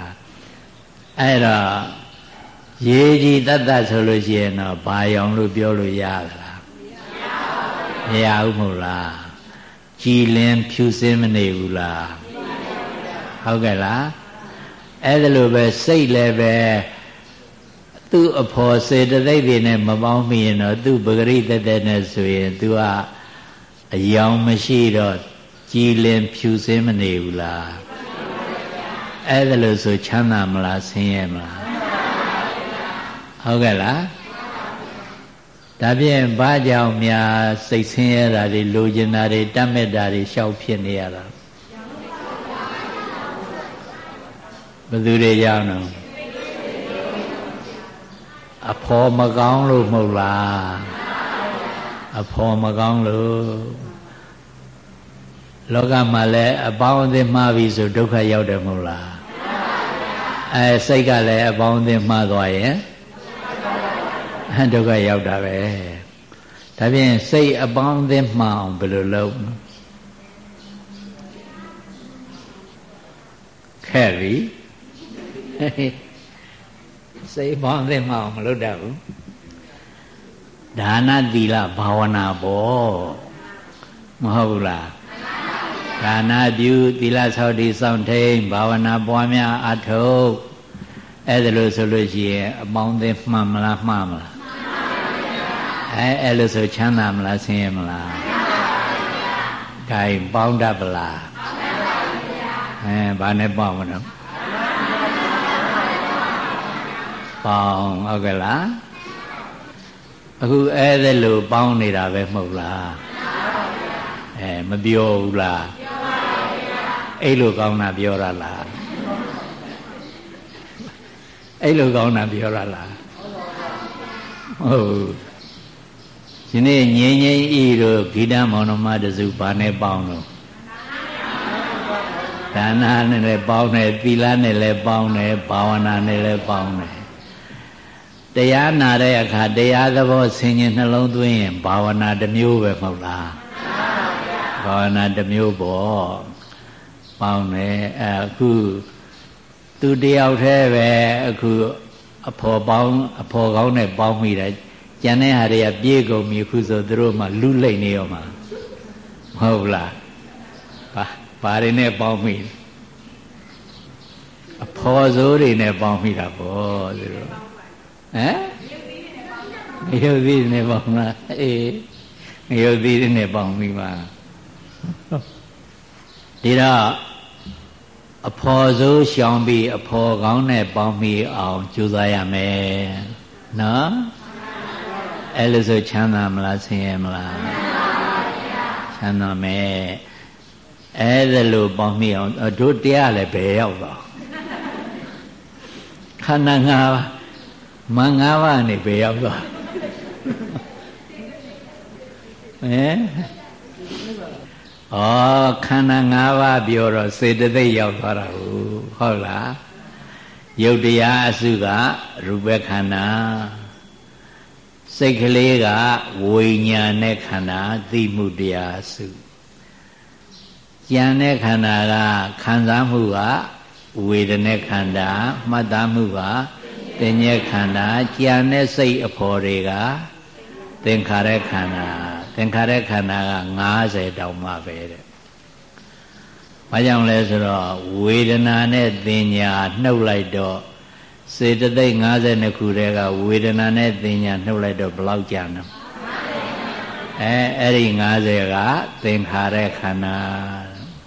အဲ့တော့ရေကြီးတတ်တတ်ဆိုလို့ရှိရင်တော့ဘာရောင်လို့ပြောလို့ရသလားမရဘူးမဟုတ်လားကြည်လင်းဖြူစင်းမနေဘူးလားဟုတ်ကဲ့လားအဲ့ဒါလိုပဲစိတ်လည်းပဲ သူ့အဖော်စေတသိက်တွေနဲ့မပေါင်းမိရင်တော့သူ့ပဂရိတသက်နဲ့ဆိုရင် तू ကအယောင်မရှိတော့ကြည်လင်ဖြူစင်းမနေဘူးလားအဲ့ဒါလို့ဆိုချမ်းသာမလားဆင်းရဲမလားဟုတ်ကဲ့လားဒါဖြင့်ဘာကြောင့်များစိတ်ဆင်းရဲတာတွေလိုချင်တာတွေတတ်မဲ့တာတွေရှောက်ဖြစ်နေရတာဘယ်သူတွေကြောင့်တော့ အဖော်မကောင်းလို့မဟုတ်လားအဖော်မကောင်းလို့လောကမှာလည်းအပေါင်းအသင်းမှားပြီဆိုဒုက္ခရောက်တယ်မဟုတ်လားအဲစိတ်ကလည်းအပေါင်းအသင်းမှားသွားရင်ဒုက္ခရောက်တာပဲဒါဖြင့်စိတ်အပေါင်းအသင်းမှားအောင်ဘယ်လိုလုပ်ခဲ့ပြီ စိတ်ပေါင်းသိမှအောင်မလုပ်တတ်ဘူးဒါနသီလဘာဝနာပေါ့မဟုတ်ဘူးလားဒါနပြုသီလဆောက်တည်စောင့်ထိန်ဘာဝနာပွားများအထုတ်အဲ့ဒါလို့ဆိုလို့ရှိရင်အပေါင်းသိမှန်မလားမှားမလားအဲအဲ့လိုဆိုချမ်းသာမလားဆင်းရဲမလားဂိုင်ပေါင်းတတ်ပလားအဲဘာနဲ့ပေါင်းမလို့ ပေါင်းဟုတ်ကဲ့လားအခုအဲ့ဒါလို့ပေါင်းနေတာပဲမဟုတ်လားအဲမပြောဘူးလားအဲ့လိုကောင်းတာပြောရလားအဲ့လိုကောင်းတာပြောရလားဟုတ်ဒီနေ့ငြိမ်ငြိမ်ဤတို့ဂီတမောင်နှမတစုဘာနဲ့ပေါင်းလို့ဒါနနဲ့လည်းပေါင်းတယ်သီလနဲ့လည်းပေါင်းတယ်ဘာဝနာနဲ့လည်းပေါင်းတယ် တရားနာတဲ့အခါတရားသဘောဆင်ញင်နှလုံးသွင်းရင်ဘာဝနာတစ်မျိုးပဲမဟုတ်လားဘာဝနာတစ်မျိုးပေါ့ပေါင်းတယ်အခုသူတယောက်တည်းပဲအခုအဖော်ပေါင်းအဖော်ကောင်းနဲ့ပေါင်းမိတယ်ကျန်တဲ့ဟာတွေကပြေးကုန်ပြီခုဆိုသူတို့မှလူလိမ့်နေရောမှာမဟုတ်လားဘာဘာတွေနဲ့ပေါင်းမိအဖော်စိုးတွေနဲ့ပေါင်းမိတာပေါ့သူတို့ ဟမ်ရုပ်သီးနဲ့ပေါင်းလားအေးရုပ်သီးနဲ့ပေါင်းမိပါဒီတော့အဖော်စိုးရှောင်ပြီးအဖော်ကောင်းနဲ့ပေါင်းမိအောင်ကြိုးစားရမယ်နော်အဲ့လိုဆိုချမ်းသာမလားဆင်းရဲမလားချမ်းသာမယ်အဲ့ဒါလို့ပေါင်းမိအောင်တို့တရားလည်းဘယ်ရောက်တော့ခန္ဓာ၅ပါး မ၅ပါးနေဘယ်ရောက်တော့ဟမ်ဩခန္ဓာ၅ပါးပြောတော့စေတသိက်ရောက်သွားတာဟုတ်လားယုတ်တရားအစုကရူပခန္ဓာစိတ်ကလေးကဝိညာဉ်နဲ့ခန္ဓာသိမှုတရားအစုကြံတဲ့ခန္ဓာကခံစားမှုကဝေဒနာခန္ဓာမှတ်သားမှုက သင်ញက်ခန္ဓာကြံတဲ့စိတ်အဖော်တွေကသင်္ခါရခန္ဓာသင်္ခါရခန္ဓာက90တောင်မှပဲတဲ့။ဘာကြောင့်လဲဆိုတော့ဝေဒနာနဲ့သင်ညာနှုတ်လိုက်တော့စေတသိက်52ခုတည်းကဝေဒနာနဲ့သင်ညာနှုတ်လိုက်တော့ဘယ်လောက်ကြာနော်။အဲအဲ့ဒီ90ကသင်္ခါရခန္ဓာ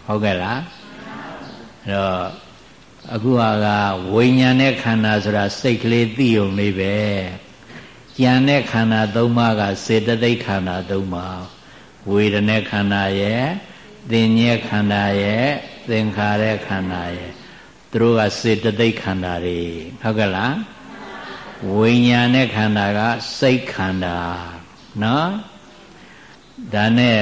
ဟုတ်ကဲ့လား။အဲ့တော့ အခုဟာကဝိညာဉ်နဲ့ခန္ဓာဆိုတာစိတ်ကလေးသိုံလေးပဲ။ကြံတဲ့ခန္ဓာ၃ပါးကစေတသိက်ခန္ဓာ၃ပါးဝေဒနာခန္ဓာရဲ့သင်ញက်ခန္ဓာရဲ့သင်္ခါရခန္ဓာရဲ့သူတို့ကစေတသိက်ခန္ဓာတွေဟုတ်ကဲ့လားဝိညာဉ်နဲ့ခန္ဓာကစိတ်ခန္ဓာနော်ဒါနဲ့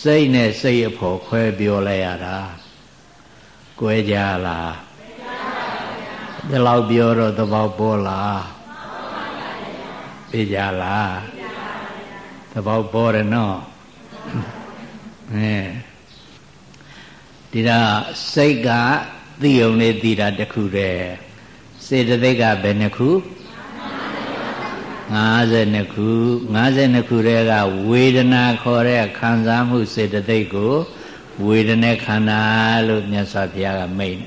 စိတ်နဲ့စိတ်အဖို့ခွဲပြောလိုက်ရတာ ကွဲကြလားဒီလောက်ပြောတော့သဘောပေါ်လားသိကြလားသဘောပေါ်တယ်နော်အဲဒီတော့စိတ်ကသိုံလေးသိတာတခုတည်းစေတသိက်ကဘယ်နှခု52ခု52ခုတည်းကဝေဒနာခေါ်တဲ့ခံစားမှုစေတသိက်ကို ဝေဒနာခန္ဓာလို့မြတ်စွာဘုရားကမိန့်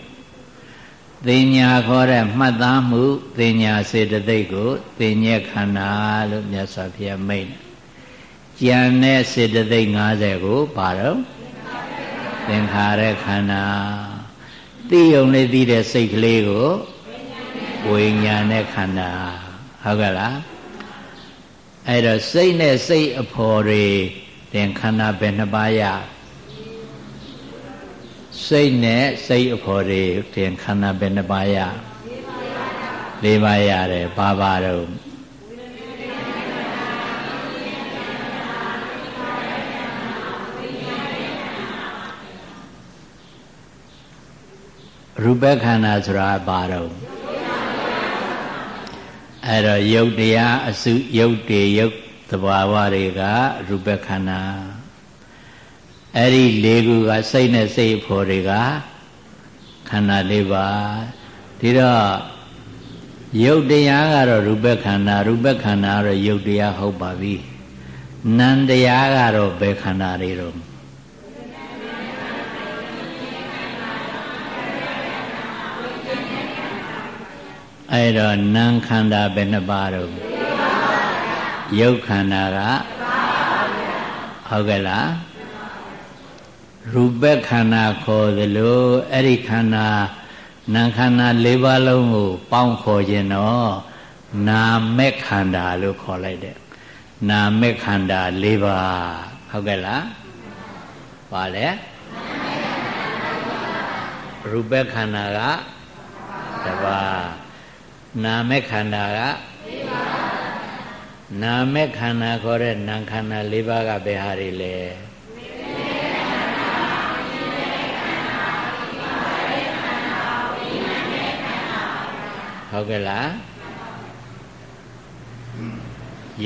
တင်ညာခေါ်တဲ့မှတ်သားမှုတင်ညာစေတသိက်ကိုတင်ညက်ခန္ဓာလို့မြတ်စွာဘုရားမိန့်တယ်။ကြံတဲ့စေတသိက်50ကိုပါတော့သင်္ခါရခန္ဓာသိုံလေးသိတဲ့စိတ်ကလေးကိုဝိညာဉ်နဲ့ခန္ဓာဟုတ်ကဲ့လားအဲ့တော့စိတ်နဲ့စိတ်အဖော်တွေသင်ခန္ဓာပဲနှစ်ပါးရ စိတ်နဲ့စိတ်အဖော်တွေတင်ခန္ဓာပဲနှစ်ပါးရ၄ပါးရတယ်ဘာပါတော့ရူပခန္ဓာဆိုတာဘာတော့အဲ့တော့ယုတ်တရားအစုယုတ်တေယုတ်သဘာဝတွေကရူပခန္ဓာ အဲ့ဒီ၄ခုကစိတ်နဲ့စိတ်အဖို့တွေကခန္ဓာ၄ပါးဒီတော့ယုတ်တရားကတော့ရူပခန္ဓာရူပခန္ဓာကတော့ယုတ်တရားဟုတ်ပါပြီနံတရားကတော့ဘယ်ခန္ဓာတွေတော့အဲ့တော့နံခန္ဓာဘယ်နှပါတော့ယုတ်ခန္ဓာကဟုတ်ကဲ့လား ရူပခန္ဓာခေါ်သလိုအဲ့ဒီခန္ဓာနာခန္ဓာ၄ပါးလုံးကို ပေါင်းခေါ်ခြင်းတော့နာမေခန္ဓာလို့ခေါ်လိုက်တယ်နာမေခန္ဓာ၄ပါးဟုတ်ကဲ့လားပါလေရူပခန္ဓာကတပါးနာမေခန္ဓာက၄ပါးနာမေခန္ဓာခေါ်တဲ့နာခန္ဓာ၄ပါးကဘယ်ဟာတွေလဲ ဟုတ်ကဲ့လား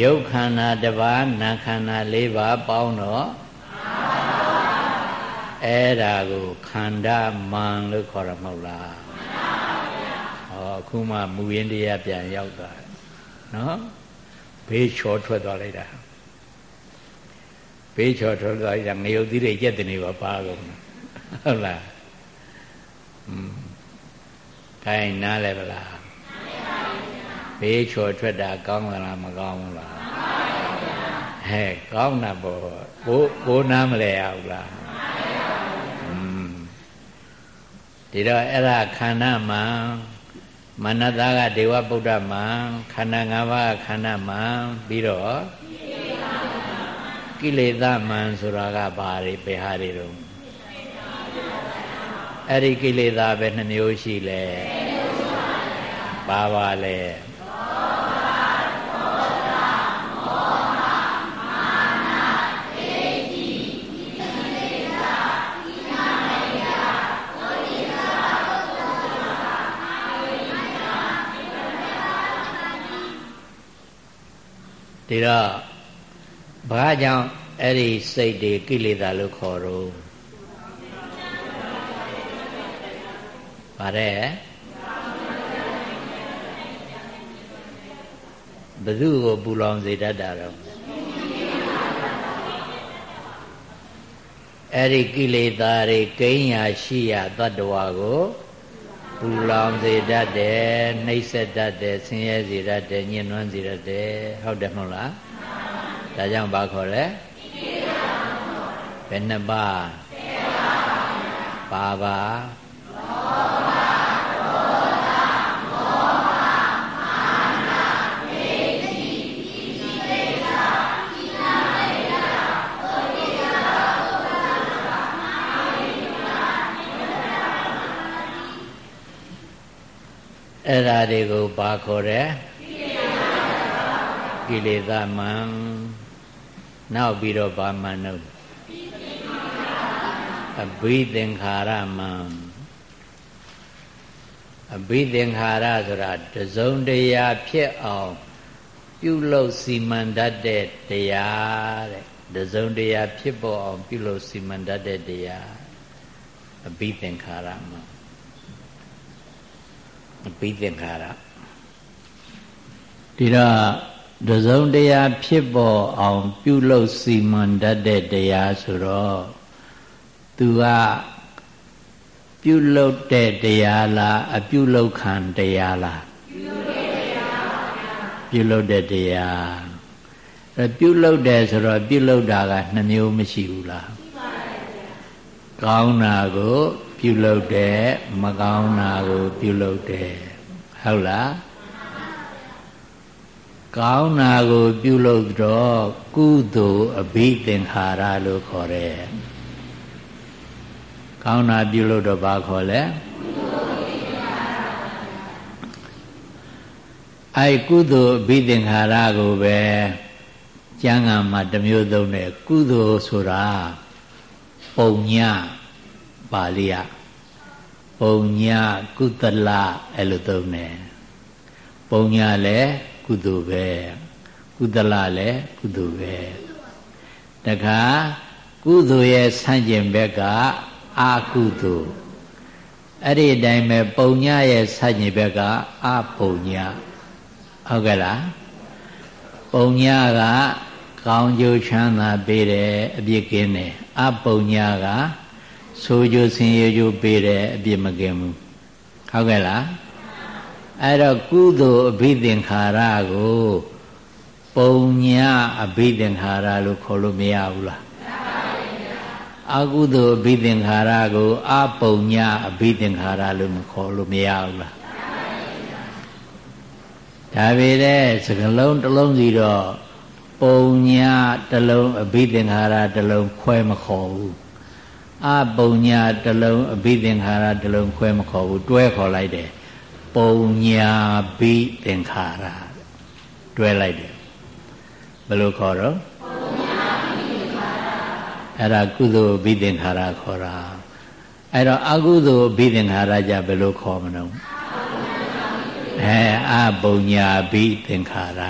ယုတ်ခန္ဓာတစ်ပါးနာခန္ဓာ၄ပါးပေါင်းတော့အဲ့ဒါကိုခန္ဓာမန်လို့ခေါ်ရမဟုတ်လားမှန်ပါဗျာဟောအခုမှမူရင်းတရားပြန်ရောက်သွားတယ်နော်ဘေးချော်ထွက်သွားလိုက်တာဘေးချော်ထွက်သွားလိုက်တာငရုတ်သီးတွေကြက်တဲ့နေပါပါကုန်ဟုတ်လားอืมခိုင်းနားလဲဗလား ဘေးချော်ထွက်တာကောင်းလားမကောင်းဘူးလားဟဲ့ကောင်းတာပေါ့ဘိုးဘိုးနားမလဲရဘူးလားဒီတော့အဲ့ဒါခန္ဓာမှာမနတကဒေဝဗုဒ္ဓမှာခန္ဓာ၅ပါးခန္ဓာမှာပြီးတော့ကိလေသာမံဆိုတာကဘာတွေဘယ်ဟာတွေတော့အဲ့ဒီကိလေသာပဲနှမျိုးရှိလဲဘာပါလဲ ဒီတော့ဘာကြောင့်အဲ့ဒီစိတ်တွေကိလေသာလို့ခေါ်တော့ဗါတဲ့ဘသူကိုပူလောင်စေတတ်တာတော့အဲ့ဒီကိလေသာတွေကိန်းရာရှိရာတတ္တဝါကို ပူလောင်စေတတ်တယ်နှိပ်စက်တတ်တယ်ဆင်းရဲစေတတ်တယ်ညှဉ်းနှွမ်းစေတတ်တယ်ဟုတ်တယ်မဟုတ်လားဒါကြောင့်ဘာခေါ်လဲဘယ်နှပါပါပါ အဲ့ဓာတွေကိုဘာခေါ်တယ်ကိလေသာမံနောက်ပြီးတော့ဘာမံတော့အဘိသင်္ခါရမံအဘိသင်္ခါရဆိုတာတစုံတရာဖြစ်အောင်ပြုလုပ်စီမံတတ်တဲ့တရားတဲ့တစုံတရာဖြစ်ပေါ်အောင်ပြုလုပ်စီမံတတ်တဲ့တရားအဘိသင်္ခါရမံ ပိသင်္ခါရဒီတော့တစုံတရားဖြစ်ပေါ်အောင် ပြုလုပ်စီမံတတ်တဲ့တရားဆိုတော့သူကပြုလုပ်တဲ့တရားလားအပြုလုပ်ခံတရားလားပြုလုပ်တဲ့တရားအဲပြုလုပ်တယ်ဆိုတော့ပြုလုပ်တာကနှမျိုးမရှိဘူးလားကောင်းတာကို ပြုလုပ်တယ်မကောင်းတာကိုပြုလုပ်တယ်ဟုတ်လားကောင်းတာကိုပြုလုပ်တော့ကုသိုလ်အဘိသင်္ခါရလို့ခေါ်တယ်ကောင်းတာပြုလုပ်တော့ဘာခေါ်လဲအဲကုသိုလ်အဘိသင်္ခါရကိုပဲကျမ်းဂန်မှာတစ်မျိုးသုံးတယ်ကုသိုလ်ဆိုတာပုံည ပါဠိယပုံညာကုသလအဲ့လိုသုံးတယ်ပုံညာလည်းကုသိုလ်ပဲကုသလလည်းကုသိုလ်ပဲတခါကုသိုလ်ရဲ့ဆန့်ကျင်ဘက်ကအာကုသိုလ်အဲ့ဒီအတိုင်းပဲပုံညာရဲ့ဆန့်ကျင်ဘက်ကအာပုံညာဟုတ်ကဲ့လားပုံညာကကောင်းကျိုးချမ်းသာပေးတယ်အပြစ်ကင်းတယ်အပုံညာက ဆိုးကျိုးဆင်းရဲကျိုးပေးတယ်အပြစ်မကင်ဘူးဟုတ်ကဲ့လားအဲ့တော့ကုသိုလ်အဘိသင်္ခါရကိုပုံညာအဘိသင်္ခါရလို့ခေါ်လို့မရဘူးလားအကုသိုလ်အဘိသင်္ခါရကိုအပုံညာအဘိသင်္ခါရလို့မခေါ်လို့မရဘူးလားဒါပေမဲ့စကလုံးတစ်လုံးစီတော့ပုံညာတစ်လုံးအဘိသင်္ခါရတစ်လုံးခွဲမခေါ်ဘူး အပုံညာတလုံးအဘိသင်္ခါရတလုံးခွဲမခေါ်ဘူးတွဲခေါ်လိုက်တယ်ပုံညာဘိသင်္ခါရတွဲလိုက်တယ်ဘယ်လိုခေါ်တော့အဲ့ဒါကုသိုလ်ဘိသင်္ခါရခေါ်တာအဲ့တော့အကုသိုလ်ဘိသင်္ခါရကြဘယ်လိုခေါ်မလို့အဲအပုံညာဘိသင်္ခါရ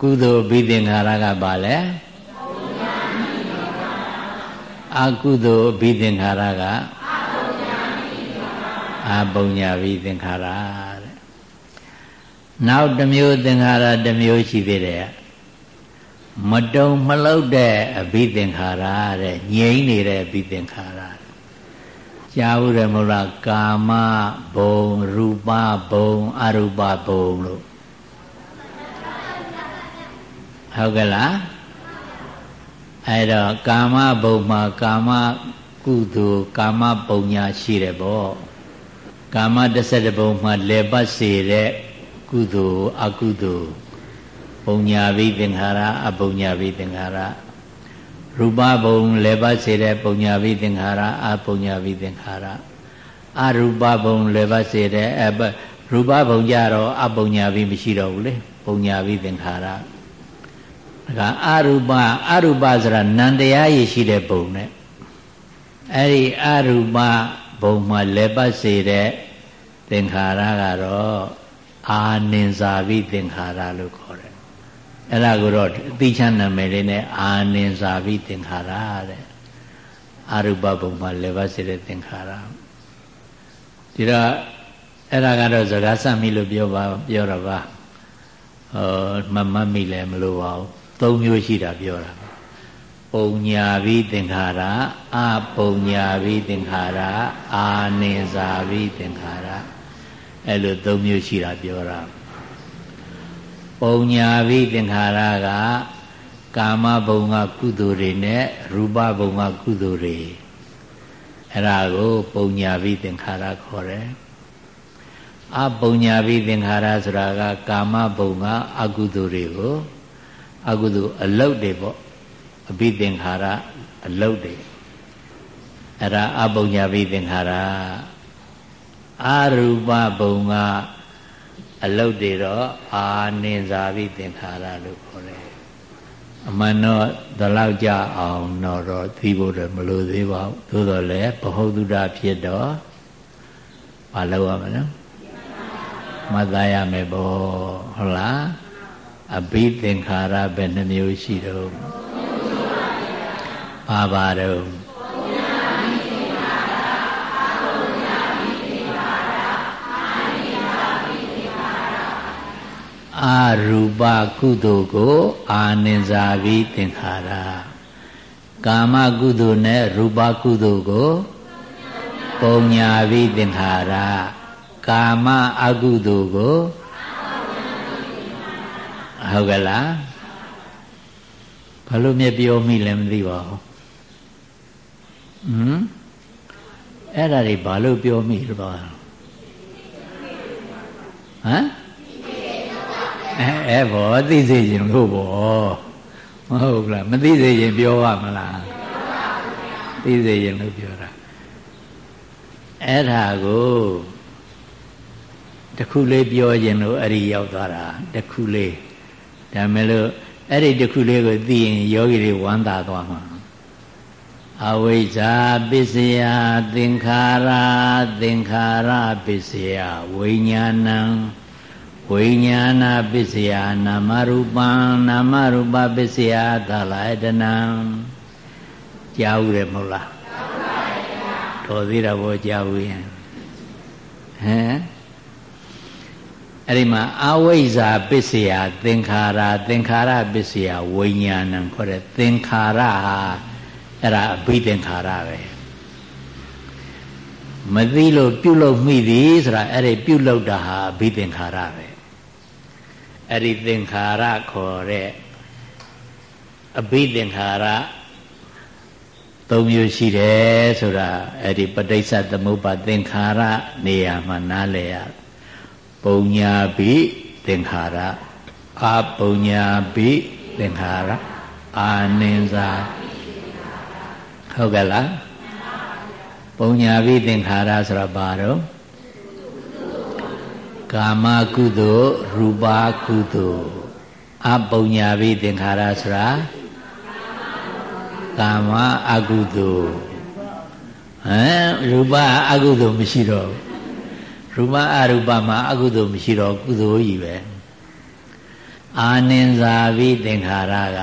ကုသိုလ်ဘိသင်္ခါရကဘာလဲ အာကုသိုလ်အဘိသင်္ခါရကအာပုံညာဘိသင်္ခါရတဲ့နောက်တစ်မျိုးသင်္ခါရတစ်မျိုးရှိသေးတယ်မတုံမလောက်တဲ့အဘိသင်္ခါရတဲ့ငြိမ့်နေတဲ့အဘိသင်္ခါရကြားဘူးတယ်မဟုတ်လားကာမဘုံရူပဘုံအရူပဘုံလို့ဟုတ်ကဲ့လား အဲ့တော့ကာမဘုံမှာကာမကုသိုလ်ကာမပုံညာရှိတယ်ပေါ့ကာမ17ဘုံမှာလေပတ်စေတဲ့ကုသိုလ်အကုသိုလ်ပုံညာဘိသင်္ခါရအပုံညာဘိသင်္ခါရရူပဘုံလေပတ်စေတဲ့ပုံညာဘိသင်္ခါရအပုံညာဘိသင်္ခါရအရူပဘုံလေပတ်စေတဲ့အရူပဘုံကြတော့အပုံညာဘိမရှိတော့ဘူးလေပုံညာဘိသင်္ခါရ ဒါကအရူပအရူပဆိုတာနန္တရားရရှိတဲ့ပုံနဲ့အဲ့ဒီအရူပဘုံမှာလဲပတ်စေတဲ့သင်္ခါရကတော့အာနိဇာဘိသင်္ခါရလို့ခေါ်တယ်အဲ့ဒါကိုတော့အသိချမ်းနာမည်လေးနဲ့အာနိဇာဘိသင်္ခါရတဲ့အရူပဘုံမှာလဲပတ်စေတဲ့သင်္ခါရဒီတော့အဲ့ဒါကတော့စကားစမိလို့ပြောပါပြောတာပါဟောမမတ်မိလည်းမလို့ပါဘူး သုံးမျိုးရှိတာပြောတာပုံညာဘိသင်္ခါရအပုံညာဘိသင်္ခါရအာနိဇာဘိသင်္ခါရအဲ့လိုသုံးမျိုးရှိတာပြောတာပုံညာဘိသင်္ခါရကကာမဘုံကကုသိုလ်တွေနဲ့ရူပဘုံကကုသိုလ်တွေအဲ့ဒါကိုပုံညာဘိသင်္ခါရခေါ်တယ်အပုံညာဘိသင်္ခါရဆိုတာကကာမဘုံကအကုသိုလ်တွေကို အကုသိုလ်အလုတ်တွေပေါ့အဘိသင်္ခါရအလုတ်တွေအဲ့ဒါအပုံညာဘိသင်္ခါရအာရူပဘုံကအလုတ်တွေတော့အာနိဇာဘိသင်္ခါရလို့ခေါ်တယ်အမှန်တော့ဒီလောက်ကြအောင်တော့တော့သိဖို့တော့မလိုသေးပါဘူးသို့တော်လည်းဘ ਹੁ တုဒ္ဒဖြစ်တော့မလုပ်ရမလားမသားရမယ်ပေါ့ဟုတ်လား အဘိသင်္ခါရဘယ်နှမျိုးရှိတော့ပါပါတော့အာရူပကုသိုလ်ကို အာနိဇာဘိသင်္ခါရကာမကုသိုလ်နဲ့ရူပကုသိုလ်ကိုပုံညာဘိသင်္ခါရကာမအကုသိုလ်ကို ဟုတ်ကဲ့လားဘာလို့မြပြောမိလဲမသိပါဘူးဟမ်အဲ့ဒါတွေဘာလို့ပြောမိလို့ပါဟမ်အဲအဲဘောသိစေခြင်းလို့ဘောမဟုတ်လားမသိစေခြင်းပြောရမလားသိစေခြင်းလို့ပြောတာအဲ့ဒါကိုတခုလေးပြောခြင်းလို့အဲ့ဒီရောက်သွားတာတခုလေး ဒါမဲ့လို့အဲ့ဒီတခုလေးကိုသိရင်ယောဂီတွေဝမ်းသာသွားမှာအဝိဇ္ဇာပစ္စယသင်္ခါရသင်္ခါရပစ္စယဝိညာဏံဝိညာဏပစ္စယနာမရူပံနာမရူပပစ္စယသလာယတနံကြားဦးတယ်မဟုတ်လားကြားပါပါဘုရားတော်သေးတာဘောကြားဦးရင်ဟမ် အဲ့ဒီမှာအဝိဇ္ဇာပစ္စယသင်္ခါရသင်္ခါရပစ္စယဝိညာဏံခေါ်တဲ့သင်္ခါရဟာအဲ့ဒါအဘိသင်္ခါရပဲမသိလို့ပြုတ်လို့မိသည်ဆိုတာအဲ့ဒီပြုတ်လို့တာဟာအဘိသင်္ခါရပဲအဲ့ဒီသင်္ခါရခေါ်တဲ့အဘိသင်္ခါရသုံးမျိုးရှိတယ်ဆိုတာအဲ့ဒီပဋိစ္စသမုပ္ပါသင်္ခါရနေရာမှာနားလည်ရ ပုံညာဘိသင်္ခါရအာပုံညာဘိသင်္ခါရအာနိဇာဟုတ်ကဲ့လားပုံညာဘိသင်္ခါရဆိုတာဘာတော့ကာမကုသိုလ်ရူပကုသိုလ်အပုံညာဘိသင်္ခါရဆိုတာကာမအကုသိုလ်ဟမ်ရူပအကုသိုလ်မရှိတော့ဘူး ရူပအရူပမှာအကုသိုလ်မရှိတော့ကုသိုလ်ကြီးပဲအာနိဇာဘိသင်္ခါရက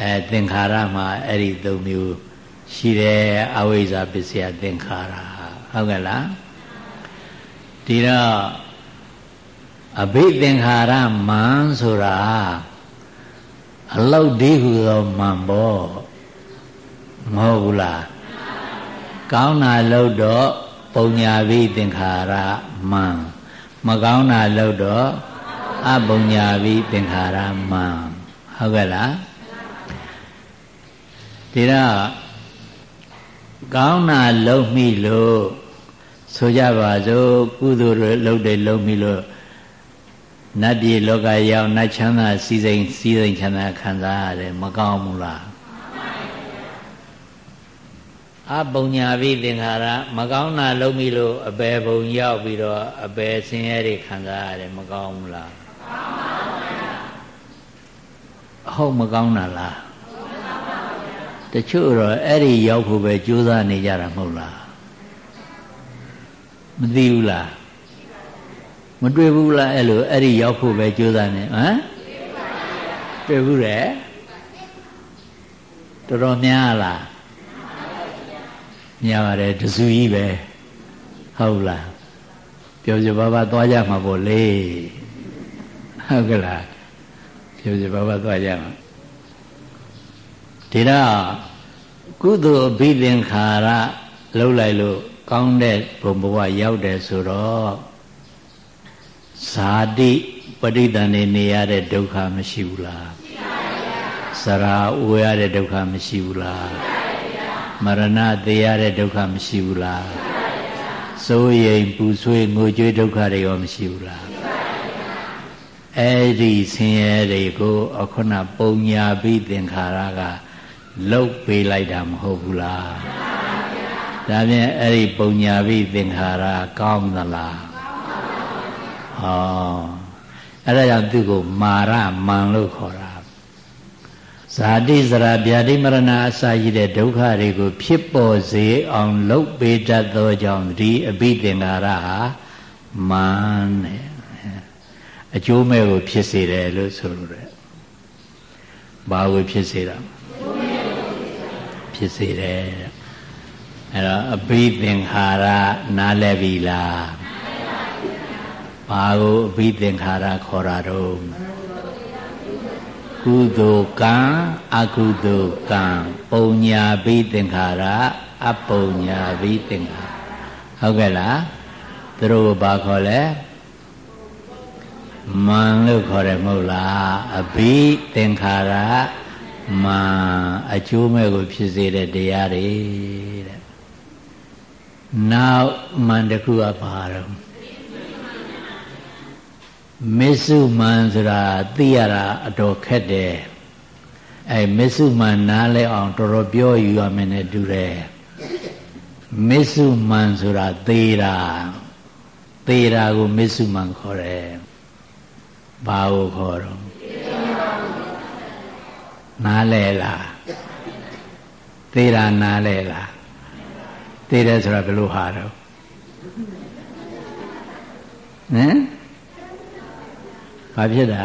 အဲသင်္ခါရမှာအဲ့ဒီ၃မျိုးရှိတယ်အဝိဇ္ဇာပစ္စယသင်္ခါရဟုတ်ကဲ့လားဒီတော့အဘိသင်္ခါရမံဆိုတာအလောက်ဒီဟုသောမံဘောမဟုတ်ဘူးလားကောင်းတာလို့တော့ ပုံညာဘိသင်္ခါရမံမကောင်းတာလို့တော့အပုံညာဘိသင်္ခါရမံဟုတ်ကဲ့လားဒီတော့ကောင်းတာလုံးမိလို့ဆိုကြပါစို့ကုသိုလ်လုပ်တယ်လုံးမိလို့နတ်ပြည်လောကရောက်နတ်ချမ်းသာစီစိန်စီစိန်ချမ်းသာခံစားရတယ်မကောင်းဘူးလား အပုံညာပြီးသင်္ခါရမကောင်းတာလုံးပြီလို့အပေဘုံရောက်ပြီးတော့အပေဆင်းရဲတွေခံစားရတယ်မကောင်းဘူးလားဟုတ်မကောင်းတာလားတချို့တော့အဲ့ဒီရောက်ဖို့ပဲကြိုးစားနေကြတာမဟုတ်လားမသိဘူးလားမတွေ့ဘူးလားအဲ့လိုအဲ့ဒီရောက်ဖို့ပဲကြိုးစားနေဟမ်တွေ့ဘူးလေတော်တော်များလား များပါတယ်တဆူကြီးပဲဟုတ်လားပြောကြပါပါသွားကြမှာပေါ့လေဟုတ်ကလားပြောကြပါပါသွားကြမှာဒီတော့ကုသိုလ်အဘိသင်္ခါရလှုပ်လိုက်လို့ကောင်းတဲ့ဘုံဘဝရောက်တယ်ဆိုတော့ဇာတိပဋိသန္ဓေနေရတဲ့ဒုက္ခမရှိဘူးလားရှိပါဘူးစရာအိုရတဲ့ဒုက္ခမရှိဘူးလားရှိပါဘူး မရဏသေရတဲ့ဒုက္ခမရှိဘူးလားရှိပါဘူးစိုးရိမ်ပူဆွေးငိုကြွေးဒုက္ခတွေရောမရှိဘူးလားရှိပါဘူးအဲ့ဒီဆင်းရဲတွေကိုအခုနပုံညာပြီးသင်္ခါရကလုတ်ပေးလိုက်တာမဟုတ်ဘူးလားမှန်ပါဗျာဒါဖြင့်အဲ့ဒီပုံညာပြီးသင်္ခါရကောင်းသလားဟောအဲ့ဒါကြောင့်သူ့ကိုမာရမန်လို့ခေါ်တာ ဇာတိဇရာဗျာတိမရဏအစာရှိတဲ့ဒုက္ခတွေကိုဖြစ်ပေါ်စေအောင်လုပ်ပေးတတ်သောကြောင့်ဒီအဘိသင်္ကာရဟာမန်တဲ့အကျိုးမဲ့ကိုဖြစ်စေတယ်လို့ဆိုလိုတယ်ဘာကိုဖြစ်စေတာဖြစ်စေတယ်အဲ့တော့အဘိသင်္ခါရနားလည်ပြီလားဘာကိုအဘိသင်္ခါရခေါ်တာတော့ ကုသိုလ်ကံအကုသိုလ်ကံပုံညာဘိသင်္ခါရအပုံညာဘိသင်္ခါဟုတ်ကဲ့လားသူတို့ဘာခေါ်လဲမန်လို့ခေါ်တယ်မဟုတ်လားအဘိသင်္ခါရမန်အကျိုးမဲ့ကိုဖြစ်စေတဲ့တရားတွေတဲ့နောက်မန်တစ်ခုကဘာတော့ မစ္စုမန်ဆိုတာသိရတာအတော်ခက်တယ်အဲမစ္စုမန်နားလဲအောင်တော်တော်ပြောယူရမယ်နဲ့တူတယ်မစ္စုမန်ဆိုတာသေတာသေတာကိုမစ္စုမန်ခေါ်တယ်ဘာကိုခေါ်တော့နားလဲလားသေတာနားလဲလားသေတယ်ဆိုတာဘယ်လိုဟာတော့ဟမ် ဘာဖြစ်တာ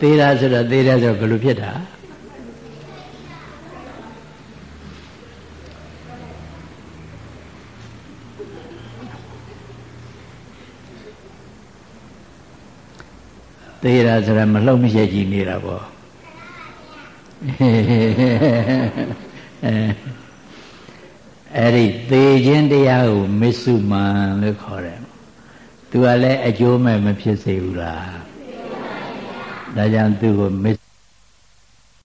သေးတာဆိုတော့သေးတယ်ဆိုတော့ဘယ်လိုဖြစ်တာသေးတာဆိုတော့မလှုပ်မရှက်ကြည့်နေတာပေါ့အဲ့ဒီသေခြင်းတရားကိုမစ္စုမန်လို့ခေါ်တယ် သူကလည်းအကျိုးမဲ့မဖြစ်စေဘူးလားဒါကြောင့်သူ့ကိုမစ္